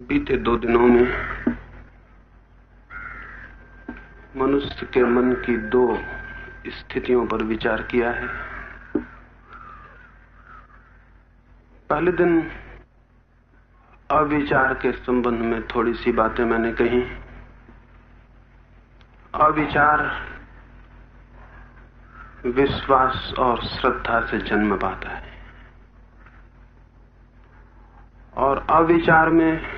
बीते दो दिनों में मनुष्य के मन की दो स्थितियों पर विचार किया है। पहले दिन अविचार के संबंध में थोड़ी सी बातें मैंने कही। अविचार विश्वास और श्रद्धा से जन्म पाता है। और अविचार में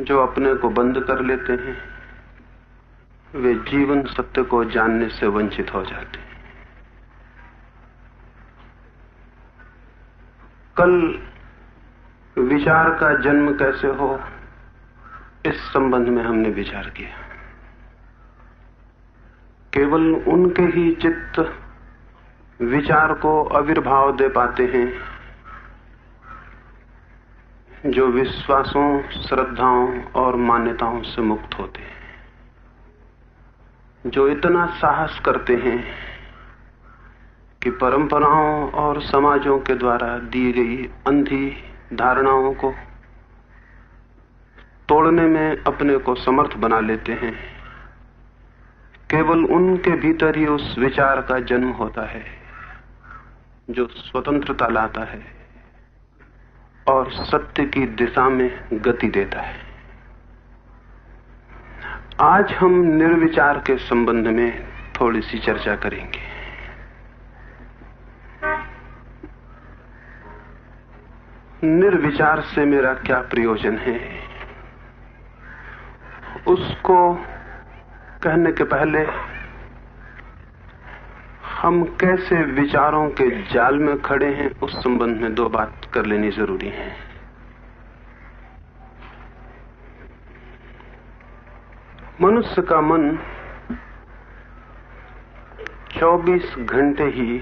जो अपने को बंद कर लेते हैं, वे जीवन सत्य को जानने से वंचित हो जाते हैं। कल विचार का जन्म कैसे हो, इस संबंध में हमने विचार किया। केवल उनके ही चित्त विचार को आविर्भाव दे पाते हैं जो विश्वासों, श्रद्धाओं और मान्यताओं से मुक्त होते हैं, जो इतना साहस करते हैं कि परंपराओं और समाजों के द्वारा दी गई अंधी धारणाओं को तोड़ने में अपने को समर्थ बना लेते हैं, केवल उनके भीतर ही उस विचार का जन्म होता है, जो स्वतंत्रता लाता है। और सत्य की दिशा में गति देता है। आज हम निर्विचार के संबंध में थोड़ी सी चर्चा करेंगे। निर्विचार से मेरा क्या प्रयोजन है? उसको कहने के पहले हम कैसे विचारों के जाल में खड़े हैं, उस संबंध में दो बात कर लेनी ज़रूरी है। मनुष्य का मन 24 घंटे ही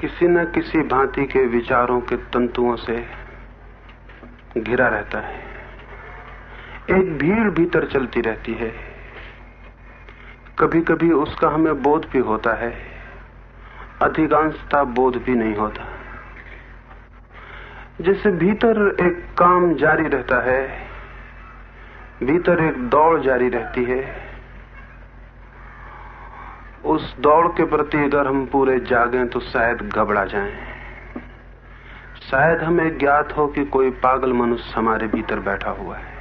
किसी न किसी भांति के विचारों के तंतुओं से घिरा रहता है। एक भीड़ भीतर चलती रहती है। कभी कभी उसका हमें बोध भी होता है। अधिकांशता बोध भी नहीं होता। जैसे भीतर एक काम जारी रहता है, भीतर एक दौड़ जारी रहती है। उस दौड़ के प्रति अगर हम पूरे जागें तो शायद घबरा जाएँ। शायद हमें ज्ञात हो कि कोई पागल मनुष्य हमारे भीतर बैठा हुआ है।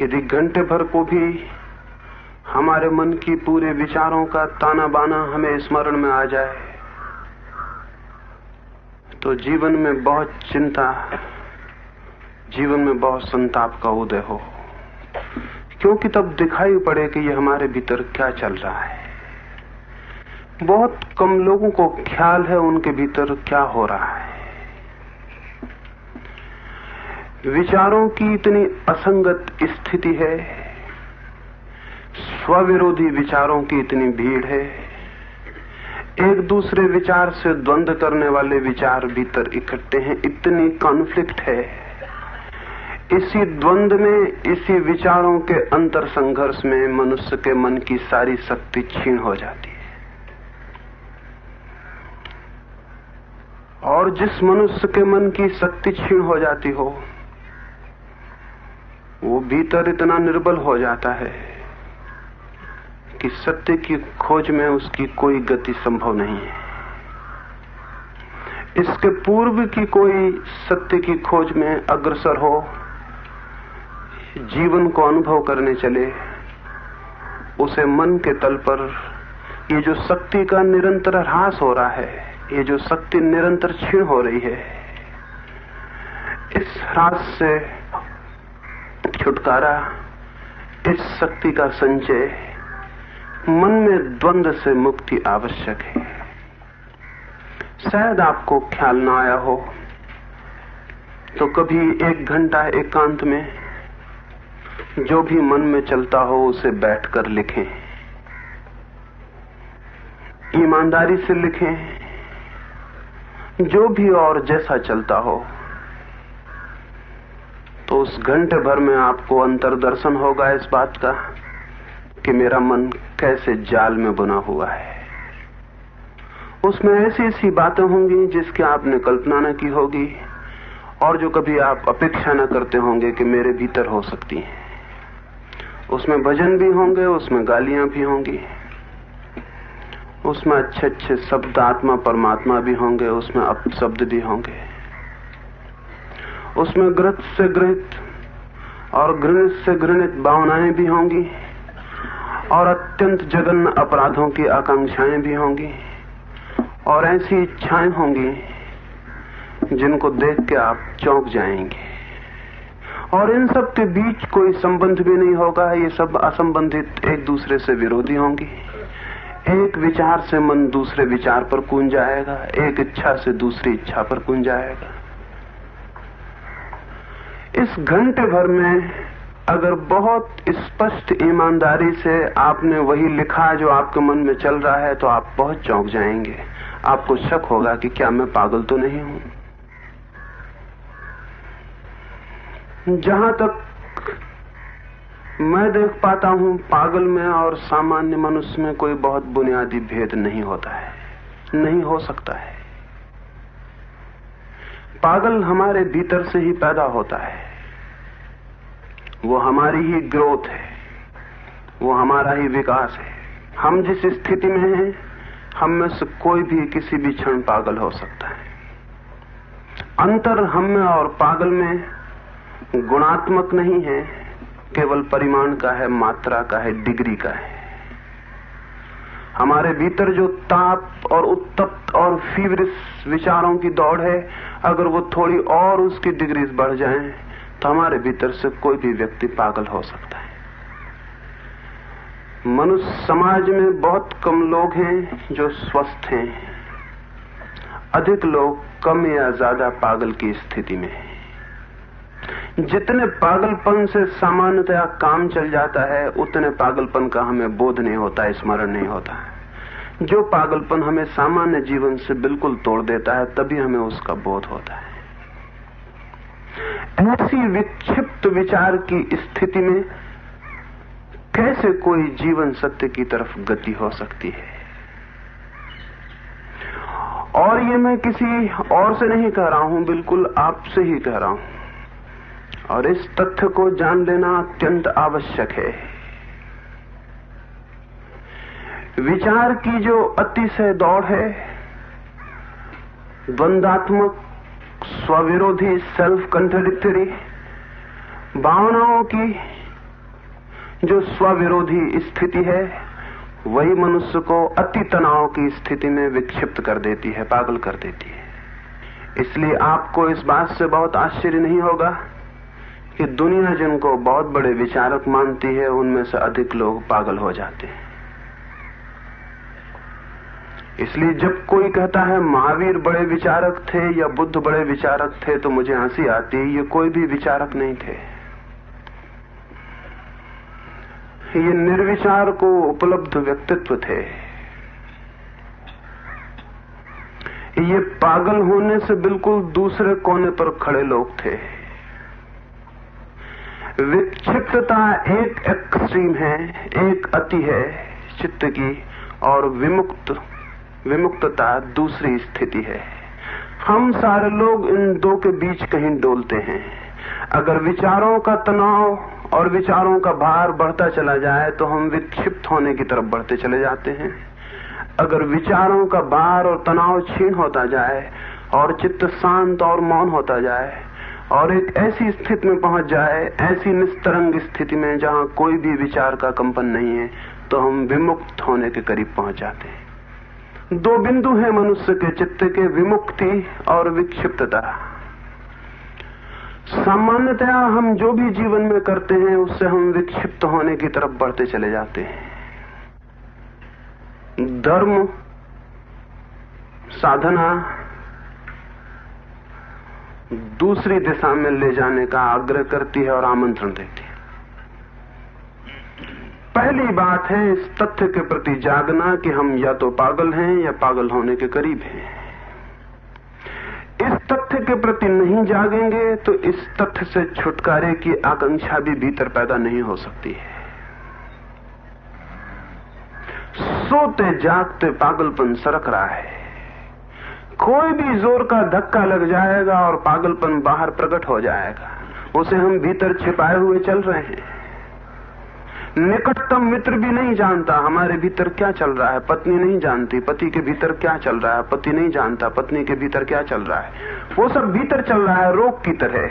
यदि घंटे भर को भी हमारे मन की पूरे विचारों का ताना बाना हमें स्मरण में आ जाए तो जीवन में बहुत चिंता, जीवन में बहुत संताप का उदय हो। क्योंकि तब दिखाई पड़े कि ये हमारे भीतर क्या चल रहा है। बहुत कम लोगों को ख्याल है उनके भीतर क्या हो रहा है। विचारों की इतनी असंगत स्थिति है, स्वविरोधी विचारों की इतनी भीड़ है, एक दूसरे विचार से द्वंद करने वाले विचार भीतर इकट्ठे हैं, इतनी कॉन्फ्लिक्ट है। इसी द्वंद में, इसी विचारों के अंतर संघर्ष में मनुष्य के मन की सारी शक्ति छीन हो जाती है। और जिस मनुष्य के मन की शक्ति छीन हो जाती हो वो भीतर इतना निर्बल हो जाता है कि सत्य की खोज में उसकी कोई गति संभव नहीं है। इसके पूर्व की कोई सत्य की खोज में अग्रसर हो, जीवन को अनुभव करने चले, उसे मन के तल पर ये जो शक्ति का निरंतर ह्रास हो रहा है, ये जो शक्ति निरंतर क्षीण हो रही है, इस ह्रास से छुटकारा, इस शक्ति का संचय मन में द्वंद से मुक्ति आवश्यक है। शायद आपको ख्याल ना आया हो तो कभी एक घंटा एकांत एक में जो भी मन में चलता हो उसे बैठकर लिखें। ईमानदारी से लिखें, जो भी और जैसा चलता हो। तो उस घंटे भर में आपको अंतरदर्शन होगा इस बात का कि मेरा मन कैसे जाल में बुना हुआ है। उसमें ऐसी ऐसी बातें होंगी जिसकी आपने कल्पना न की होगी और जो कभी आप अपेक्षा न करते होंगे कि मेरे भीतर हो सकती हैं। उसमें भजन भी होंगे, उसमें गालियाँ भी होंगी। उसमें अच्छे अच्छे शब्द आत्मा परमात्मा भी होंगे, उसमें अप शब्द भी होंगे। उसमें ग्रत से ग्रहित और घृणित से घृणित भावनाएँ भी होंगी और अत्यंत जघन्य अपराधों की आकांक्षाएँ भी होंगी और ऐसी इच्छाएँ होंगी जिनको देख के आप चौंक जाएँगे। और इन सब के बीच कोई संबंध भी नहीं होगा, ये सब असंबंधित एक दूसरे से विरोधी होंगी। एक विचार से मन दूसरे विचार पर कूद जाएगा, एक इच्छा से दूसरी इच्छा पर कूद जाएगा। इस घंटे भर में अगर बहुत स्पष्ट ईमानदारी से आपने वही लिखा जो आपके मन में चल रहा है तो आप बहुत चौंक जाएँगे। आपको शक होगा कि क्या मैं पागल तो नहीं हूँ। जहाँ तक मैं देख पाता हूँ, पागल में और सामान्य मनुष्य में कोई बहुत बुनियादी भेद नहीं होता है, नहीं हो सकता है। पागल हमारे भीतर से ही पैदा होता है। वो हमारी ही ग्रोथ है। वो हमारा ही विकास है। हम जिस स्थिति में हैं, हम में से कोई भी किसी भी क्षण पागल हो सकता है। अंतर हम में और पागल में गुणात्मक नहीं है, केवल परिमाण का है, मात्रा का है, डिग्री का है। हमारे भीतर जो ताप और उत्तप्त और फीवरिस विचारों की दौड़ है, अगर वो थोड़ी और उसकी डिग्रीज बढ़ जाए तो हमारे भीतर से कोई भी व्यक्ति पागल हो सकता है। मनुष्य समाज में बहुत कम लोग हैं जो स्वस्थ हैं। अधिक लोग कम या ज़्यादा पागल की स्थिति में हैं। जितने पागलपन से सामान्यतया काम चल जाता है, उतने पागलपन का हमें बोध नहीं होता, स्मरण नहीं होता है। जो पागलपन हमें सामान्य जीवन से बिल्कुल तोड़ देता है, तभी हमें उसका बोध होता है। ऐसी विक्षिप्त विचार की स्थिति में कैसे कोई जीवन सत्य की तरफ़ गति हो सकती है? और ये मैं किसी और से नहीं कह रहा हूँ, बिल्कुल आपसे ही कह रहा हूँ। और इस तथ्य को जान लेना अत्यंत आवश्यक है। विचार की जो अतिशय दौड़ है द्वंदात्मक स्वविरोधी सेल्फ कंट्रडिक्टरी भावनाओं की जो स्वविरोधी स्थिति है, वही मनुष्य को अति तनाव की स्थिति में विक्षिप्त कर देती है, पागल कर देती है। इसलिए आपको इस बात से बहुत आश्चर्य नहीं होगा कि दुनिया जिनको बहुत बड़े विचारक मानती है, उनमें से अधिक लोग पागल हो जाते हैं। इसलिए जब कोई कहता है, महावीर बड़े विचारक थे या बुद्ध बड़े विचारक थे तो मुझे हँसी आती है, ये कोई भी विचारक नहीं थे। ये निर्विचार को उपलब्ध व्यक्तित्व थे। ये पागल होने से बिल्कुल दूसरे कोने पर खड़े लोग थे। विक्षिप्तता एक एक्सट्रीम है, एक अति है चित्त की, और विमुक्त, विमुक्तता दूसरी स्थिति है। हम सारे लोग इन दो के बीच कहीं डोलते हैं। अगर विचारों का तनाव और विचारों का भार बढ़ता चला जाए तो हम विक्षिप्त होने की तरफ़ बढ़ते चले जाते हैं। अगर विचारों का भार और तनाव छीन होता जाए, और चित्त शांत और मौन होता जाए और एक ऐसी स्थिति में पहुँच जाए, ऐसी निस्तरंग स्थिति में जहाँ कोई भी विचार का कंपन नहीं है तो हम विमुक्त होने के करीब पहुँच जाते हैं। दो बिंदु हैं मनुष्य के चित्त के विमुक्ति और विक्षिप्तता। सामान्यतया हम जो भी जीवन में करते हैं, उससे हम विक्षिप्त होने की तरफ़ बढ़ते चले जाते हैं। धर्म, साधना दूसरी दिशा में ले जाने का आग्रह करती है और आमंत्रण देती है। पहली बात है, इस तथ्य के प्रति जागना कि हम या तो पागल हैं या पागल होने के करीब हैं। इस तथ्य के प्रति नहीं जागेंगे तो इस तथ्य से छुटकारे की आकांक्षा भी भीतर पैदा नहीं हो सकती है। सोते जागते पागलपन सरक रहा है। कोई भी ज़ोर का धक्का लग जाएगा और पागलपन बाहर प्रकट हो जाएगा। उसे हम भीतर छिपाए हुए चल रहे हैं। निकटतम मित्र भी नहीं जानता हमारे भीतर क्या चल रहा है। पत्नी नहीं जानती, पति के भीतर क्या चल रहा है। पति नहीं जानता, पत्नी के भीतर क्या चल रहा है। वो सब भीतर चल रहा है, रोग की तरह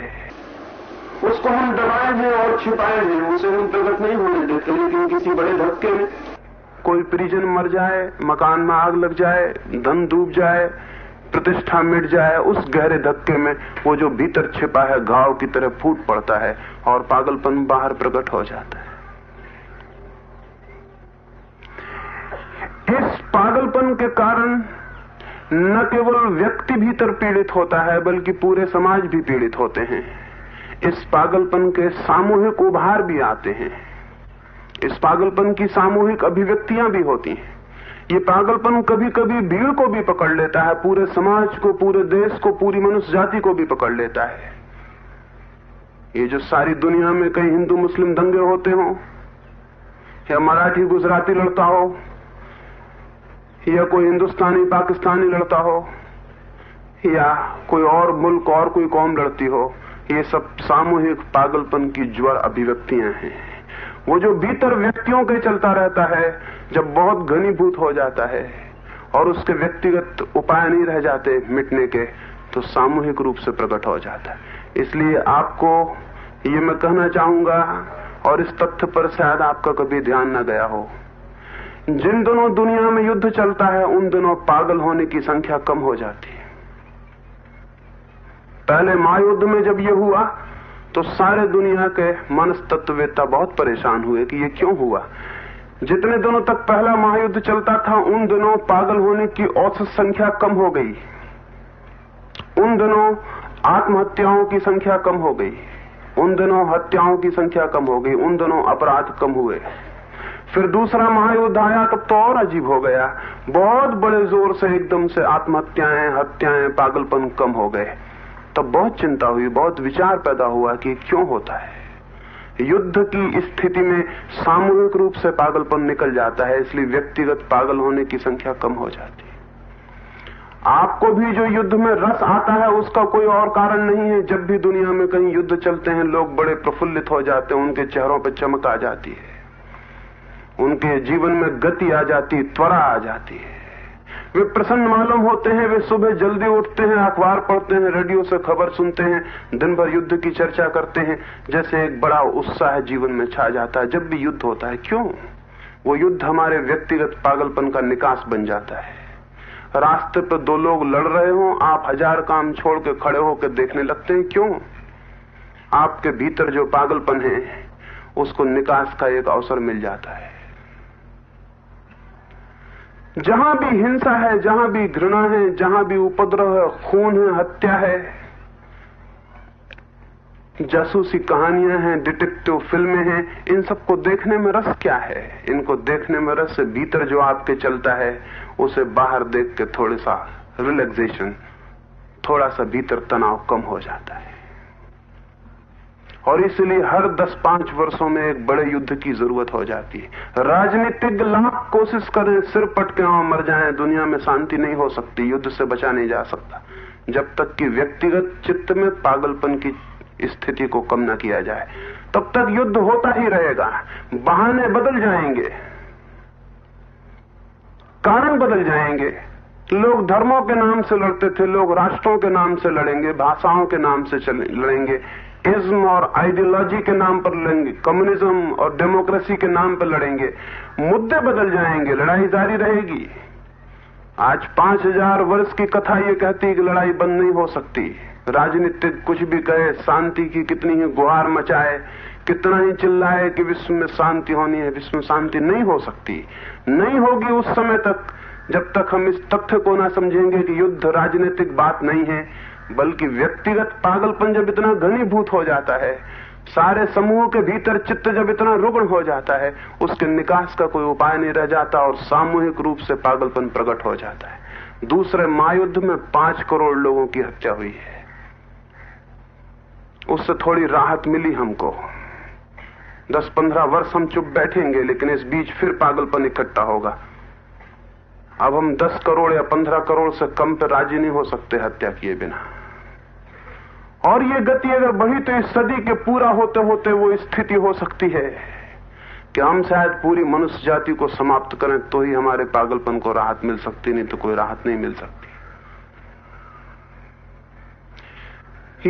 उसको हम दबाए हैं और छिपाए हैं। उसे हम प्रकट नहीं होने देते, लेकिन किसी बड़े धक्के में कोई परिजन मर जाए, मकान में आग लग जाए, धन डूब जाए प्रतिष्ठा मिट जाए, उस गहरे धक्के में वो जो भीतर छिपा है, घाव की तरह फूट पड़ता है और पागलपन बाहर प्रकट हो जाता है। इस पागलपन के कारण न केवल व्यक्ति भीतर पीड़ित होता है, बल्कि पूरे समाज भी पीड़ित होते हैं। इस पागलपन के सामूहिक उभार भी आते हैं। इस पागलपन की सामूहिक अभिव्यक्तियाँ भी होती हैं। ये पागलपन कभी कभी भीड़ को भी पकड़ लेता है, पूरे समाज को, पूरे देश को, पूरी मनुष्य जाति को भी पकड़ लेता है। ये जो सारी दुनिया में कई हिंदू मुस्लिम दंगे होते हो, या मराठी, गुजराती लड़ता हो, या कोई हिंदुस्तानी, पाकिस्तानी लड़ता हो, या कोई और मुल्क, और कोई कौम लड़ती हो, ये सब सामूहिक पागलपन की ज्वर अभिव्यक्तियाँ हैं। वो जो भीतर व्यक्तियों के चलता रहता है जब बहुत घनीभूत हो जाता है और उसके व्यक्तिगत उपाय नहीं रह जाते मिटने के तो सामूहिक रूप से प्रकट हो जाता है। इसलिए आपको ये मैं कहना चाहूँगा, और इस तथ्य पर शायद आपका कभी ध्यान न गया हो, जिन दिनों दुनिया में युद्ध चलता है, उन दिनों पागल होने की संख्या कम हो जाती है। पहले महायुद्ध में जब ये हुआ तो सारे दुनिया के मनस तत्ववेत्ता बहुत परेशान हुए कि ये क्यों हुआ। जितने दिनों तक पहला महायुद्ध चलता था, उन दिनों पागल होने की औसत संख्या कम हो गई। उन दिनों आत्महत्याओं की संख्या कम हो गई। उन दिनों हत्याओं की संख्या कम हो गई। उन दिनों अपराध कम हुए। फिर दूसरा महायुद्ध आया, तब तो और अजीब हो गया। बहुत बड़े ज़ोर से एकदम से आत्महत्याएँ, हत्याएँ, पागलपन कम हो गए। तब बहुत चिंता हुई, बहुत विचार पैदा हुआ कि क्यों होता है। युद्ध की स्थिति में सामूहिक रूप से पागलपन निकल जाता है, इसलिए व्यक्तिगत पागल होने की संख्या कम हो जाती है। आपको भी जो युद्ध में रस आता है, उसका कोई और कारण नहीं है। जब भी दुनिया में कहीं युद्ध चलते हैं, लोग बड़े प्रफुल्लित हो जाते हैं, उनके चेहरों पर चमक आ जाती है। उनके जीवन में गति आ जाती त्वरा आ जाती है। वे प्रसन्न मालूम होते हैं, वे सुबह जल्दी उठते हैं, अखबार पढ़ते हैं, रेडियो से खबर सुनते हैं दिन भर युद्ध की चर्चा करते हैं, जैसे एक बड़ा उत्साह जीवन में छा जाता है, जब भी युद्ध होता है। क्यों? वो युद्ध हमारे व्यक्तिगत पागलपन का निकास बन जाता है। रास्ते पर दो लोग लड़ रहे हो, आप हज़ार काम छोड़ के खड़े होकर देखने लगते हैं। क्यों? आपके भीतर जो पागलपन है, उसको निकास का एक अवसर मिल जाता है। जहाँ भी हिंसा है, जहाँ भी घृणा है, जहाँ भी उपद्रव है, खून है, हत्या है। जासूसी कहानियाँ हैं, डिटेक्टिव फ़िल्में हैं, इन सबको देखने में रस क्या है? इनको देखने में रस भीतर जो आपके चलता है, उसे बाहर देख के थोड़ा सा रिलैक्सेशन थोड़ा सा भीतर तनाव कम हो जाता है। और इसलिए हर 10-5 वर्षों में एक बड़े युद्ध की ज़रूरत हो जाती है। राजनीतिक लाख कोशिश करें, सिर पटके और मर जाएँ, दुनिया में शांति नहीं हो सकती, युद्ध से बचा नहीं जा सकता। जब तक कि व्यक्तिगत चित्त में पागलपन की स्थिति को कम न किया जाए, तब तक युद्ध होता ही रहेगा। बहाने बदल जाएँगे। कारण बदल जाएँगे। लोग धर्मों के नाम से लड़ते थे, लोग राष्ट्रों के नाम से लड़ेंगे, भाषाओं के नाम से लड़ेंगे। इज्म और आइडियोलॉजी के नाम पर लड़ेंगे कम्युनिज्म और डेमोक्रेसी के नाम पर लड़ेंगे। मुद्दे बदल जाएँगे, लड़ाई जारी रहेगी। आज पाँच हज़ार वर्ष की कथा ये कहती है कि लड़ाई बंद नहीं हो सकती। राजनीतिक कुछ भी कहे, शांति की कितनी ही गुहार मचाए, कितना ही चिल्लाए कि विश्व में शांति होनी है, विश्व में शांति नहीं हो सकती। नहीं होगी उस समय तक जब तक हम इस तथ्य को ना समझेंगे कि युद्ध राजनीतिक बात नहीं है। बल्कि व्यक्तिगत पागलपन जब इतना घनीभूत हो जाता है, सारे समूह के भीतर चित्त जब इतना रुग्ण हो जाता है, उसके निकास का कोई उपाय नहीं रह जाता और सामूहिक रूप से पागलपन प्रकट हो जाता है। दूसरे महायुद्ध में पाँच करोड़ लोगों की हत्या हुई है। उससे थोड़ी राहत मिली हमको। दस पंद्रह वर्ष हम चुप बैठेंगे, लेकिन इस बीच फिर पागलपन इकट्ठा होगा। अब हम 10 करोड़ या 15 करोड़ से कम पर राज़ी नहीं हो सकते हत्या किए बिना। और ये गति अगर बढ़ी तो इस सदी के पूरा होते होते वो स्थिति हो सकती है कि हम शायद पूरी मनुष्य जाति को समाप्त करें तो ही हमारे पागलपन को राहत मिल सकती, नहीं तो कोई राहत नहीं मिल सकती।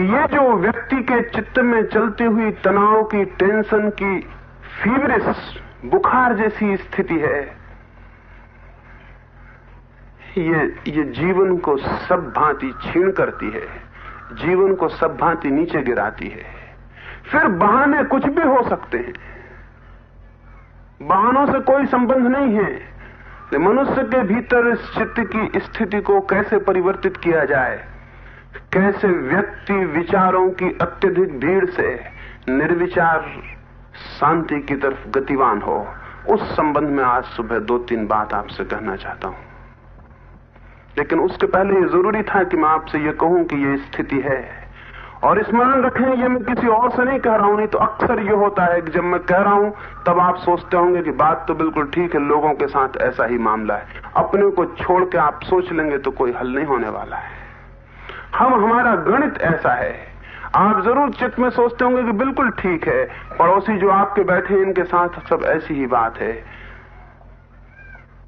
ये जो व्यक्ति के चित्त में चलती हुई तनाव की, टेंशन की फीवरिस बुखार जैसी स्थिति है ये ये जीवन को सब भांति छीण करती है, जीवन को सब भांति नीचे गिराती है। फिर बहाने कुछ भी हो सकते हैं। बहानों से कोई संबंध नहीं है मनुष्य के भीतर इस चित्त की स्थिति को कैसे परिवर्तित किया जाए, कैसे व्यक्ति विचारों की अत्यधिक भीड़ से निर्विचार शांति की तरफ़ गतिवान हो। उस संबंध में आज सुबह दो तीन बात आपसे कहना चाहता हूँ। लेकिन उसके पहले ये ज़रूरी था कि मैं आपसे ये कहूँ कि ये स्थिति है। और स्मरण रखें, ये मैं किसी और से नहीं कह रहा हूँ, नहीं तो अक्सर ये होता है कि जब मैं कह रहा हूँ, तब आप सोचते होंगे कि बात तो बिल्कुल ठीक है, लोगों के साथ ऐसा ही मामला है। अपने को छोड़ के आप सोच लेंगे तो कोई हल नहीं होने वाला है। हम, हमारा गणित ऐसा है। आप ज़रूर चित्त में सोचते होंगे कि बिल्कुल ठीक है, पड़ोसी जो आपके बैठे इनके साथ सब ऐसी ही बात है।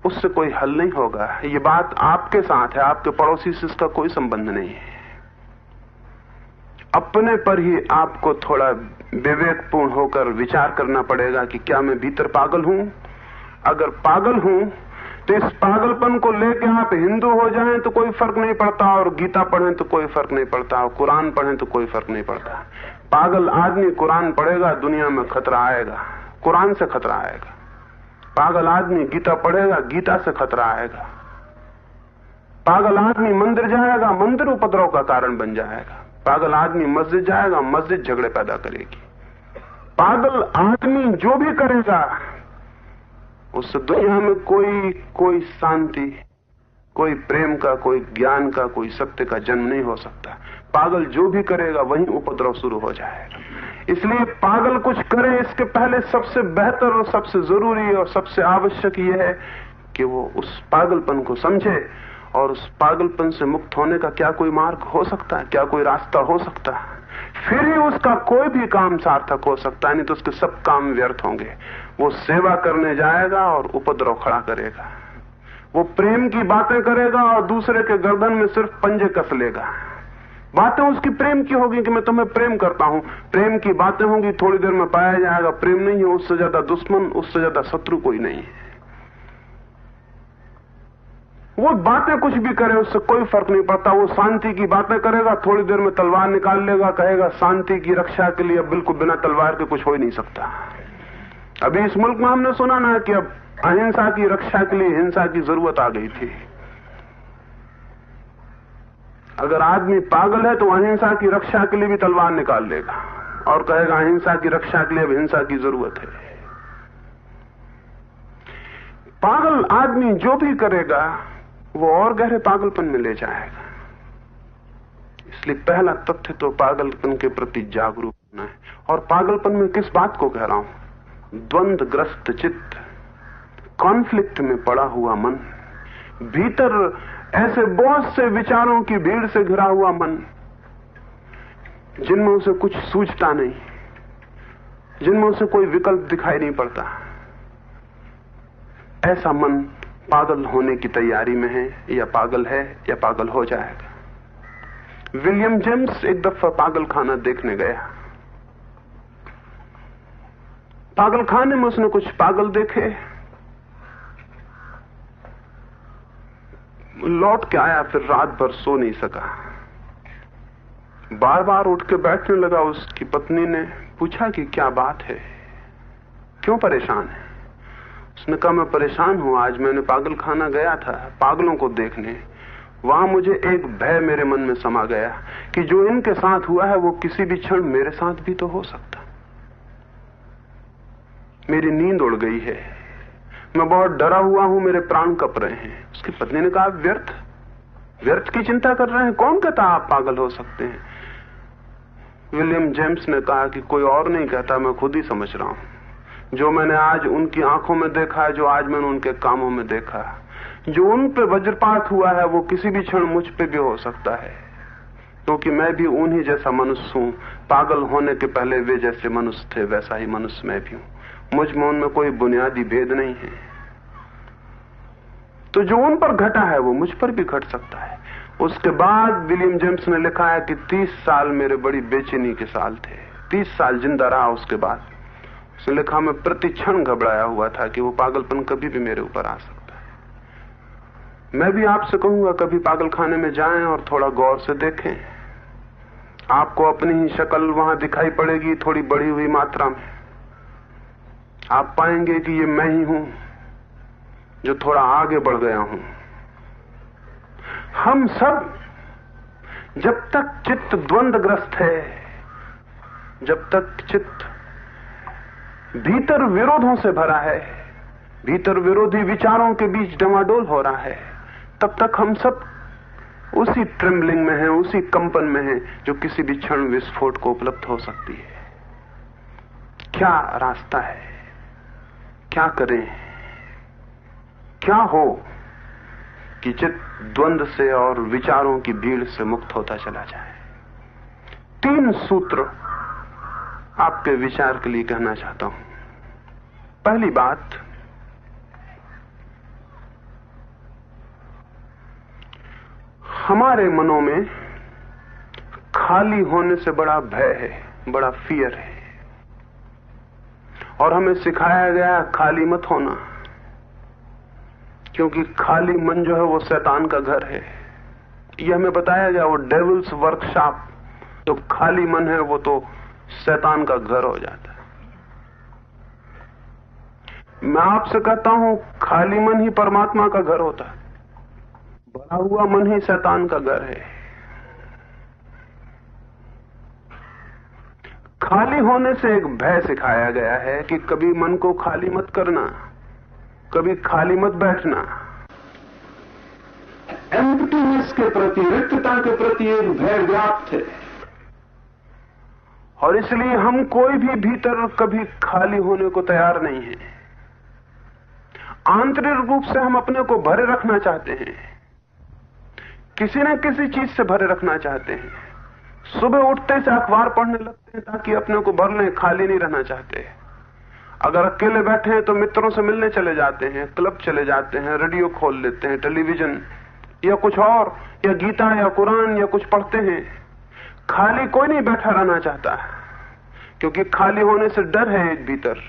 उससे कोई हल नहीं होगा। ये बात आपके साथ है, आपके पड़ोसी से इसका कोई संबंध नहीं है। अपने पर ही आपको थोड़ा विवेकपूर्ण होकर विचार करना पड़ेगा कि क्या मैं भीतर पागल हूँ। अगर पागल हूँ तो इस पागलपन को लेकर आप हिंदू हो जाएँ तो कोई फ़र्क नहीं पड़ता, और गीता पढ़ें तो कोई फ़र्क नहीं पड़ता, और कुरान पढ़ें तो कोई फ़र्क नहीं पड़ता। पागल आदमी कुरान पढ़ेगा, दुनिया में खतरा आएगा, कुरान से खतरा आएगा। पागल आदमी गीता पढ़ेगा, गीता से खतरा आएगा। पागल आदमी मंदिर जाएगा, मंदिर उपद्रव का कारण बन जाएगा। पागल आदमी मस्जिद जाएगा, मस्जिद झगड़े पैदा करेगी। पागल आदमी जो भी करेगा उससे दुनिया में कोई कोई शांति, कोई प्रेम का, कोई ज्ञान का, कोई सत्य का जन्म नहीं हो सकता। पागल जो भी करेगा, वही उपद्रव शुरू हो जाएगा। इसलिए पागल कुछ करे, इसके पहले सबसे बेहतर और सबसे ज़रूरी और सबसे आवश्यक यह है कि वो उस पागलपन को समझे और उस पागलपन से मुक्त होने का क्या कोई मार्ग हो सकता है, क्या कोई रास्ता हो सकता है? फिर ही उसका कोई भी काम सार्थक हो सकता है, नहीं तो उसके सब काम व्यर्थ होंगे। वो सेवा करने जाएगा और उपद्रव खड़ा करेगा। वो प्रेम की बातें करेगा और दूसरे के गर्दन में सिर्फ़ पंजे कस लेगा। बातें उसकी प्रेम की होगी कि मैं तुम्हें प्रेम करता हूँ। प्रेम की बातें होंगी, थोड़ी देर में पाया जाएगा। प्रेम नहीं है, उससे ज़्यादा दुश्मन, उससे ज़्यादा शत्रु कोई नहीं है। वो बातें कुछ भी करे, उससे कोई फ़र्क नहीं पड़ता। वो शांति की बातें करेगा, थोड़ी देर में तलवार निकाल लेगा, कहेगा, शांति की रक्षा के लिए बिल्कुल बिना तलवार के कुछ हो ही नहीं सकता। अभी इस मुल्क में हमने सुना ना कि अब अहिंसा की रक्षा के लिए हिंसा की ज़रूरत आ गई थी। अगर आदमी पागल है तो अहिंसा की रक्षा के लिए भी तलवार निकाल लेगा। और कहेगा, अहिंसा की रक्षा के लिए अब हिंसा की ज़रूरत है। पागल आदमी जो भी करेगा, वो और गहरे पागलपन में ले जाएगा। इसलिए पहला तथ्य तो पागलपन के प्रति जागरूक होना है। और पागलपन में किस बात को कह रहा हूँ? द्वंद्वग्रस्त चित्त कॉन्फ्लिक्ट में पड़ा हुआ मन, भीतर ऐसे बहुत से विचारों की भीड़ से घिरा हुआ मन, जिनमें उसे कुछ सूझता नहीं, जिनमें उसे कोई विकल्प दिखाई नहीं पड़ता। ऐसा मन पागल होने की तैयारी में है, या पागल है, या पागल हो जाएगा। विलियम जेम्स एक दफ़ा पागल खाना देखने गया। पागल खाने में उसने कुछ पागल देखे लौट के आया, फिर रात भर सो नहीं सका। बार बार उठ के बैठने लगा उसकी पत्नी ने। पूछा कि क्या बात है? क्यों परेशान है? उसने कहा, मैं परेशान हूँ। आज मैंने पागल खाना गया था, पागलों को देखने। वहाँ मुझे एक भय मेरे मन में समा गया कि जो इनके साथ हुआ है, वो किसी भी क्षण मेरे साथ भी तो हो सकता। मेरी नींद उड़ गई है। मैं बहुत डरा हुआ हूँ, मेरे प्राण कप रहे हैं। उसकी पत्नी ने कहा, व्यर्थ व्यर्थ की चिंता कर रहे हैं। कौन कहता आप पागल हो सकते हैं? विलियम जेम्स ने कहा कि कोई और नहीं कहता, मैं खुद ही समझ रहा हूँ। जो मैंने आज उनकी आँखों में देखा, जो आज मैंने उनके कामों में देखा, जो उन पे वज्रपात हुआ है, वो किसी भी क्षण मुझ पे भी हो सकता है। क्योंकि मैं भी उन्हीं जैसा मनुष्य हूँ। पागल होने के पहले वे जैसे मनुष्य थे, वैसा ही मनुष्य मैं भी हूँ। मुझमें उनमें कोई बुनियादी भेद नहीं है। तो जो उन पर घटा है, वो मुझ पर भी घट सकता है। उसके बाद विलियम जेम्स ने लिखा है कि तीस साल मेरे बड़ी बेचैनी के साल थे। तीस साल ज़िंदा रहा उसके बाद। उसने लिखा मैं प्रति क्षण घबराया हुआ था कि वो पागलपन कभी भी मेरे ऊपर आ सकता है। मैं भी आपसे कहूँगा, कभी पागल खाने में जाएँ और थोड़ा गौर से देखें। आपको अपनी ही शक्ल वहाँ दिखाई पड़ेगी थोड़ी बढ़ी हुई मात्रा में। आप पाएँगे कि ये मैं ही हूँ, जो थोड़ा आगे बढ़ गया हूँ। हम सब जब तक चित्त द्वंद्वग्रस्त है, जब तक चित्त भीतर विरोधों से भरा है, भीतर विरोधी विचारों के बीच डमाडोल हो रहा है, तब तक हम सब उसी ट्रिम्बलिंग में है, उसी कंपन में है, जो किसी भी क्षण विस्फोट को उपलब्ध हो सकती है। क्या रास्ता है? क्या करें? क्या हो? कि चित द्वंद से और विचारों की भीड़ से मुक्त होता चला जाए। तीन सूत्र आपके विचार के लिए कहना चाहता हूँ। पहली बात, हमारे मनों में खाली होने से बड़ा भय है, बड़ा फियर है। और हमें सिखाया गया खाली मत होना। क्योंकि खाली मन जो है, वो शैतान का घर है। ये हमें बताया गया, वो डेविल्स वर्कशॉप जो खाली मन है, वो तो शैतान का घर हो जाता है। मैं आपसे कहता हूँ, खाली मन ही परमात्मा का घर होता है। भरा हुआ मन ही शैतान का घर है। खाली होने से एक भय सिखाया गया है कि कभी मन को खाली मत करना कभी खाली मत बैठना। एम्प्टीनेस के प्रति रिक्तता के प्रति एक भय व्याप्त है। और इसलिए हम कोई भी भीतर कभी खाली होने को तैयार नहीं है। आंतरिक रूप से हम अपने को भरे रखना चाहते हैं। किसी न किसी चीज़ से भरे रखना चाहते हैं। सुबह उठते से अखबार पढ़ने लगते हैं ताकि अपने को भर लें खाली नहीं रहना चाहते। अगर अकेले बैठे हैं तो मित्रों से मिलने चले जाते हैं, क्लब चले जाते हैं, रेडियो खोल लेते हैं, टेलीविज़न, या कुछ और, या गीता, या कुरान, या कुछ पढ़ते हैं। खाली कोई नहीं बैठा रहना चाहता, क्योंकि खाली होने से डर है एक भीतर।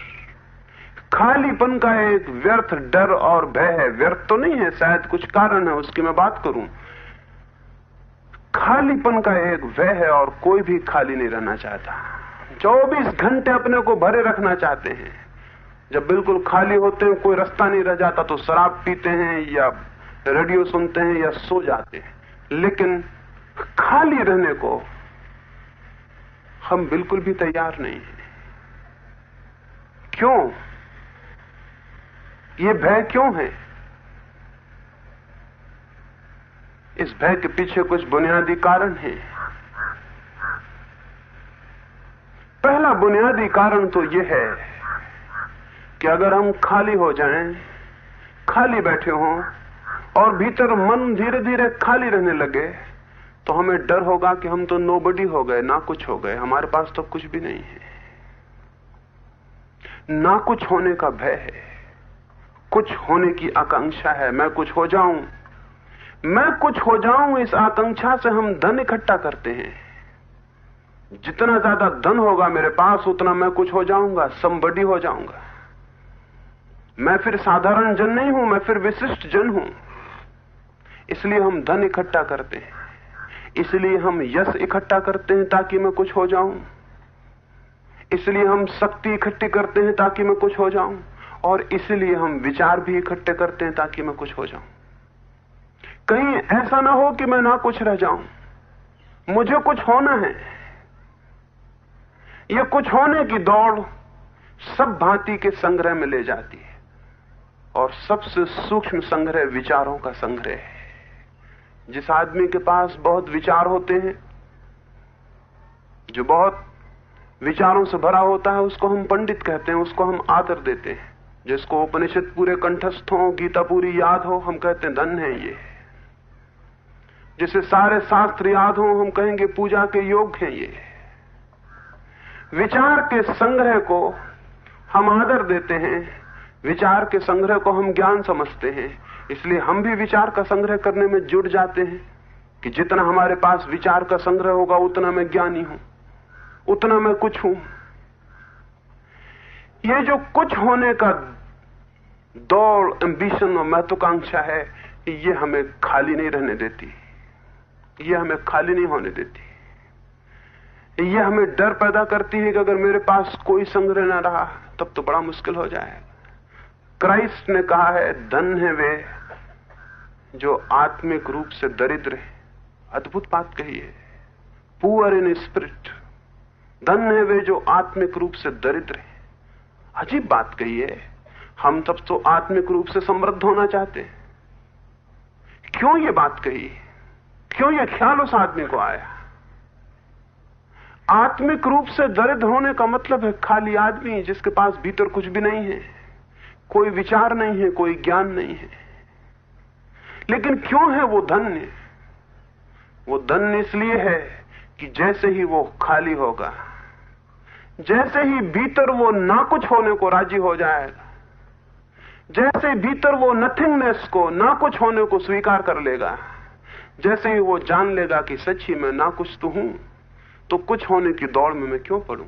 खालीपन का एक व्यर्थ डर और भय है। व्यर्थ तो नहीं है, शायद कुछ कारण है, उसकी मैं बात करूँ। खालीपन का एक वह है और कोई भी खाली नहीं रहना चाहता। 24 घंटे अपने को भरे रखना चाहते हैं। जब बिल्कुल खाली होते हैं, कोई रास्ता नहीं रह जाता तो शराब पीते हैं या रेडियो सुनते हैं या सो जाते हैं। लेकिन खाली रहने को हम बिल्कुल भी तैयार नहीं हैं। क्यों? ये भय क्यों है? इस भय के पीछे कुछ बुनियादी कारण है। पहला बुनियादी कारण तो यह है कि अगर हम खाली हो जाएँ, खाली बैठे हों और भीतर मन धीरे धीरे खाली रहने लगे तो हमें डर होगा कि हम तो नोबडी हो गए ना कुछ हो गए। हमारे पास तो कुछ भी नहीं है। ना कुछ होने का भय है। कुछ होने की आकांक्षा है। मैं कुछ हो जाऊँ मैं कुछ हो जाऊँ, इस आकांक्षा से हम धन इकट्ठा करते हैं। जितना ज़्यादा धन होगा मेरे पास, उतना मैं कुछ हो जाऊँगा संबडी हो जाऊँगा। मैं फिर साधारण जन नहीं हूँ, मैं फिर विशिष्ट जन हूँ। इसलिए हम धन इकट्ठा करते हैं। इसलिए हम यश इकट्ठा करते हैं ताकि मैं कुछ हो जाऊँ। इसलिए हम शक्ति इकट्ठी करते हैं ताकि मैं कुछ हो जाऊँ। और इसलिए हम विचार भी इकट्ठे करते हैं ताकि मैं कुछ हो जाऊँ। कहीं ऐसा ना हो कि मैं ना कुछ रह जाऊँ। मुझे कुछ होना है। यह कुछ होने की दौड़ सब भांति के संग्रह में ले जाती है। और सबसे सूक्ष्म संग्रह विचारों का संग्रह है। जिस आदमी के पास बहुत विचार होते हैं, जो बहुत विचारों से भरा होता है, उसको हम पंडित कहते हैं, उसको हम आदर देते हैं। जिसको उपनिषद पूरे कंठस्थ हो गीता पूरी याद हो, हम कहते हैं, धन है ये। जिसे सारे शास्त्र याद हो, हम कहेंगे पूजा के योग हैं ये। विचार के संग्रह को हम आदर देते हैं, विचार के संग्रह को हम ज्ञान समझते हैं। इसलिए हम भी विचार का संग्रह करने में जुट जाते हैं कि जितना हमारे पास विचार का संग्रह होगा, उतना मैं ज्ञानी हूँ, उतना मैं कुछ हूँ। ये जो कुछ होने का दौड़ एम्बिशन और महत्वाकांक्षा है, ये हमें खाली नहीं रहने देती। ये हमें खाली नहीं होने देती। ये हमें डर पैदा करती है कि अगर मेरे पास कोई संग्रह ना रहा, तब तो बड़ा मुश्किल हो जाएगा क्राइस्ट ने कहा है, धन है वे जो आत्मिक रूप से दरिद्र है। अद्भुत बात कही है। पुअर इन स्पिरिट धन है वे जो आत्मिक रूप से दरिद्र है। अजीब बात कही है। हम तब तो आत्मिक रूप से समृद्ध होना चाहते हैं। क्यों ये बात कही क्यों यह ख्याल उस आदमी को आया? आत्मिक रूप से दरिद्र होने का मतलब है खाली आदमी जिसके पास भीतर कुछ भी नहीं है। कोई विचार नहीं है, कोई ज्ञान नहीं है। लेकिन क्यों है वो धन्य? वो धन्य इसलिए है कि जैसे ही वो खाली होगा, जैसे ही भीतर वो ना कुछ होने को राज़ी हो जाएगा जैसे भीतर वो नथिंगनेस को ना कुछ होने को स्वीकार कर लेगा जैसे ही वो जान लेगा कि सच्ची मैं ना कुछ तो हूँ तो कुछ होने की दौड़ में मैं क्यों पड़ू?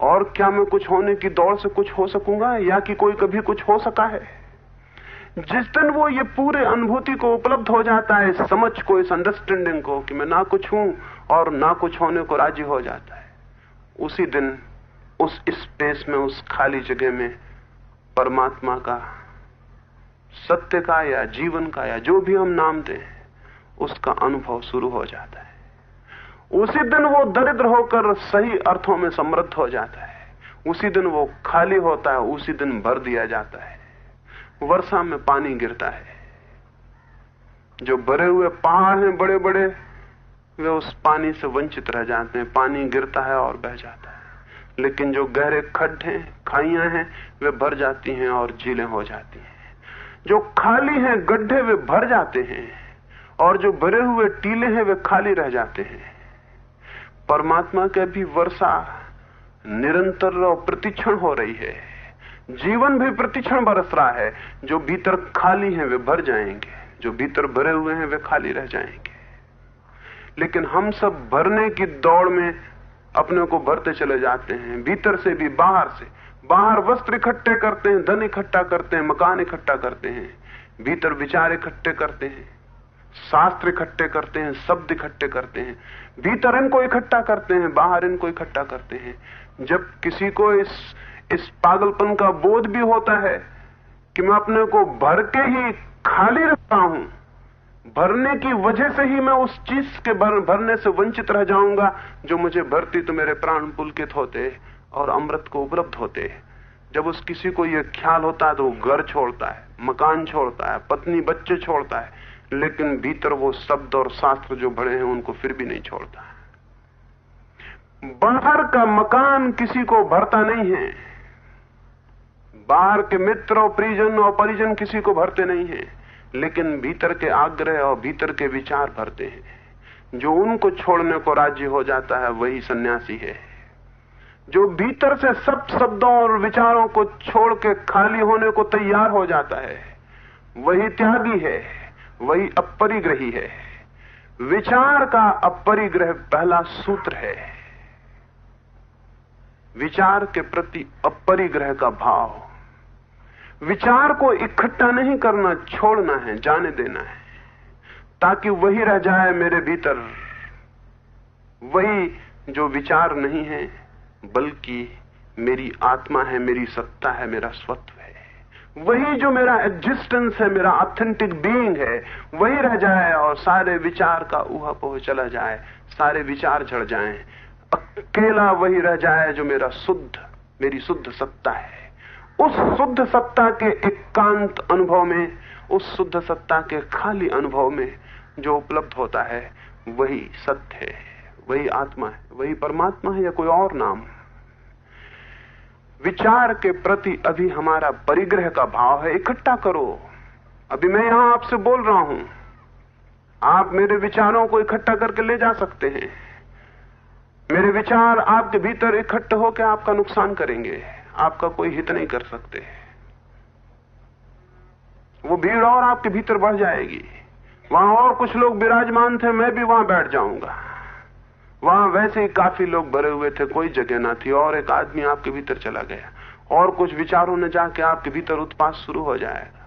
और क्या मैं कुछ होने की दौड़ से कुछ हो सकूँगा, या कि कोई कभी कुछ हो सका है? जिस दिन वो ये पूरे अनुभूति को उपलब्ध हो जाता है, समझ को, इस अंडरस्टैंडिंग को कि मैं ना कुछ हूँ और ना कुछ होने को राज़ी हो जाता है, उसी दिन, उस स्पेस में, उस खाली जगह में, परमात्मा का सत्य का या जीवन का या जो भी हम नाम दें उसका अनुभव शुरू हो जाता है। उसी दिन वो दरिद्र होकर सही अर्थों में समृद्ध हो जाता है। उसी दिन वो खाली होता है, उसी दिन भर दिया जाता है। वर्षा में पानी गिरता है। जो भरे हुए पहाड़ हैं बड़े बड़े वे उस पानी से वंचित रह जाते हैं। पानी गिरता है और बह जाता है। लेकिन जो गहरे खड्ड हैं, खाइयाँ हैं, वे भर जाती हैं और झीलें हो जाती हैं। जो खाली हैं, गड्ढे वे भर जाते हैं, और जो भरे हुए टीले हैं, वे खाली रह जाते हैं। परमात्मा के भी वर्षा निरंतर और प्रतिक्षण हो रही है। जीवन भी प्रतिक्षण बरस रहा है। जो भीतर खाली है, वे भर जाएँगे। जो भीतर भरे हुए हैं, वे खाली रह जाएँगे। लेकिन हम सब भरने की दौड़ में अपने को भरते चले जाते हैं। भीतर से भी बाहर से। बाहर वस्त्र इकट्ठे करते हैं धन इकट्ठा करते हैं मकान इकट्ठा करते हैं भीतर विचार इकट्ठे करते हैं शास्त्र इकट्ठे करते हैं शब्द इकट्ठे करते हैं भीतर इनको इकट्ठा करते हैं बाहर इनको इकट्ठा करते हैं। जब किसी को इस इस पागलपन का बोध भी होता है कि मैं अपने को भर के ही खाली रखता हूँ भरने की वजह से ही मैं उस चीज़ के भर, भरने से वंचित रह जाऊँगा जो मुझे भरती तो मेरे प्राण पुलकित होते। और अमृत को उपलब्ध होते हैं। जब उस किसी को यह ख्याल होता है तो वो घर छोड़ता है, मकान छोड़ता है, पत्नी, बच्चे छोड़ता है, लेकिन भीतर वो शब्द और शास्त्र जो बड़े हैं उनको फिर भी नहीं छोड़ता। बाहर का मकान किसी को भरता नहीं है। बाहर के मित्र और परिजन और परिजन किसी को भरते नहीं है, लेकिन भीतर के आग्रह और भीतर के विचार भरते हैं। जो उनको छोड़ने को राज्य हो जाता है, वही सन्यासी है। जो भीतर से सब शब्दों और विचारों को छोड़ के खाली होने को तैयार हो जाता है, वही त्यागी है, वही अपरिग्रही है। विचार का अपरिग्रह पहला सूत्र है। विचार के प्रति अपरिग्रह का भाव। विचार को इकट्ठा नहीं करना, छोड़ना है, जाने देना है, ताकि वही रह जाए मेरे भीतर। वही जो विचार नहीं है बल्कि मेरी आत्मा है, मेरी सत्ता है, मेरा स्वत्व है। वही जो मेरा एग्जिस्टेंस है, मेरा ऑथेंटिक बीइंग है, वही रह जाए और सारे विचार का ऊहा पोह चला जाए, सारे विचार झड़ जाए। अकेला वही रह जाए जो मेरा शुद्ध, मेरी शुद्ध सत्ता है। उस शुद्ध सत्ता के एकांत एक अनुभव में, उस शुद्ध सत्ता के खाली अनुभव में जो उपलब्ध होता है, वही सत्य है। वही आत्मा है, वही परमात्मा है या कोई और नाम? विचार के प्रति अभी हमारा परिग्रह का भाव है, इकट्ठा करो। अभी मैं यहाँ आपसे बोल रहा हूँ, आप मेरे विचारों को इकट्ठा करके ले जा सकते हैं। मेरे विचार आपके भीतर इकट्ठे होकर आपका नुकसान करेंगे, आपका कोई हित नहीं कर सकते। वो भीड़ और आपके भीतर बढ़ जाएगी। वहाँ और कुछ लोग विराजमान थे, मैं भी वहाँ बैठ जाऊँगा। वहाँ वैसे ही काफ़ी लोग भरे हुए थे, कोई जगह ना थी, और एक आदमी आपके भीतर चला गया। और कुछ विचारों ने जाके आपके भीतर उत्पाद शुरू हो जाएगा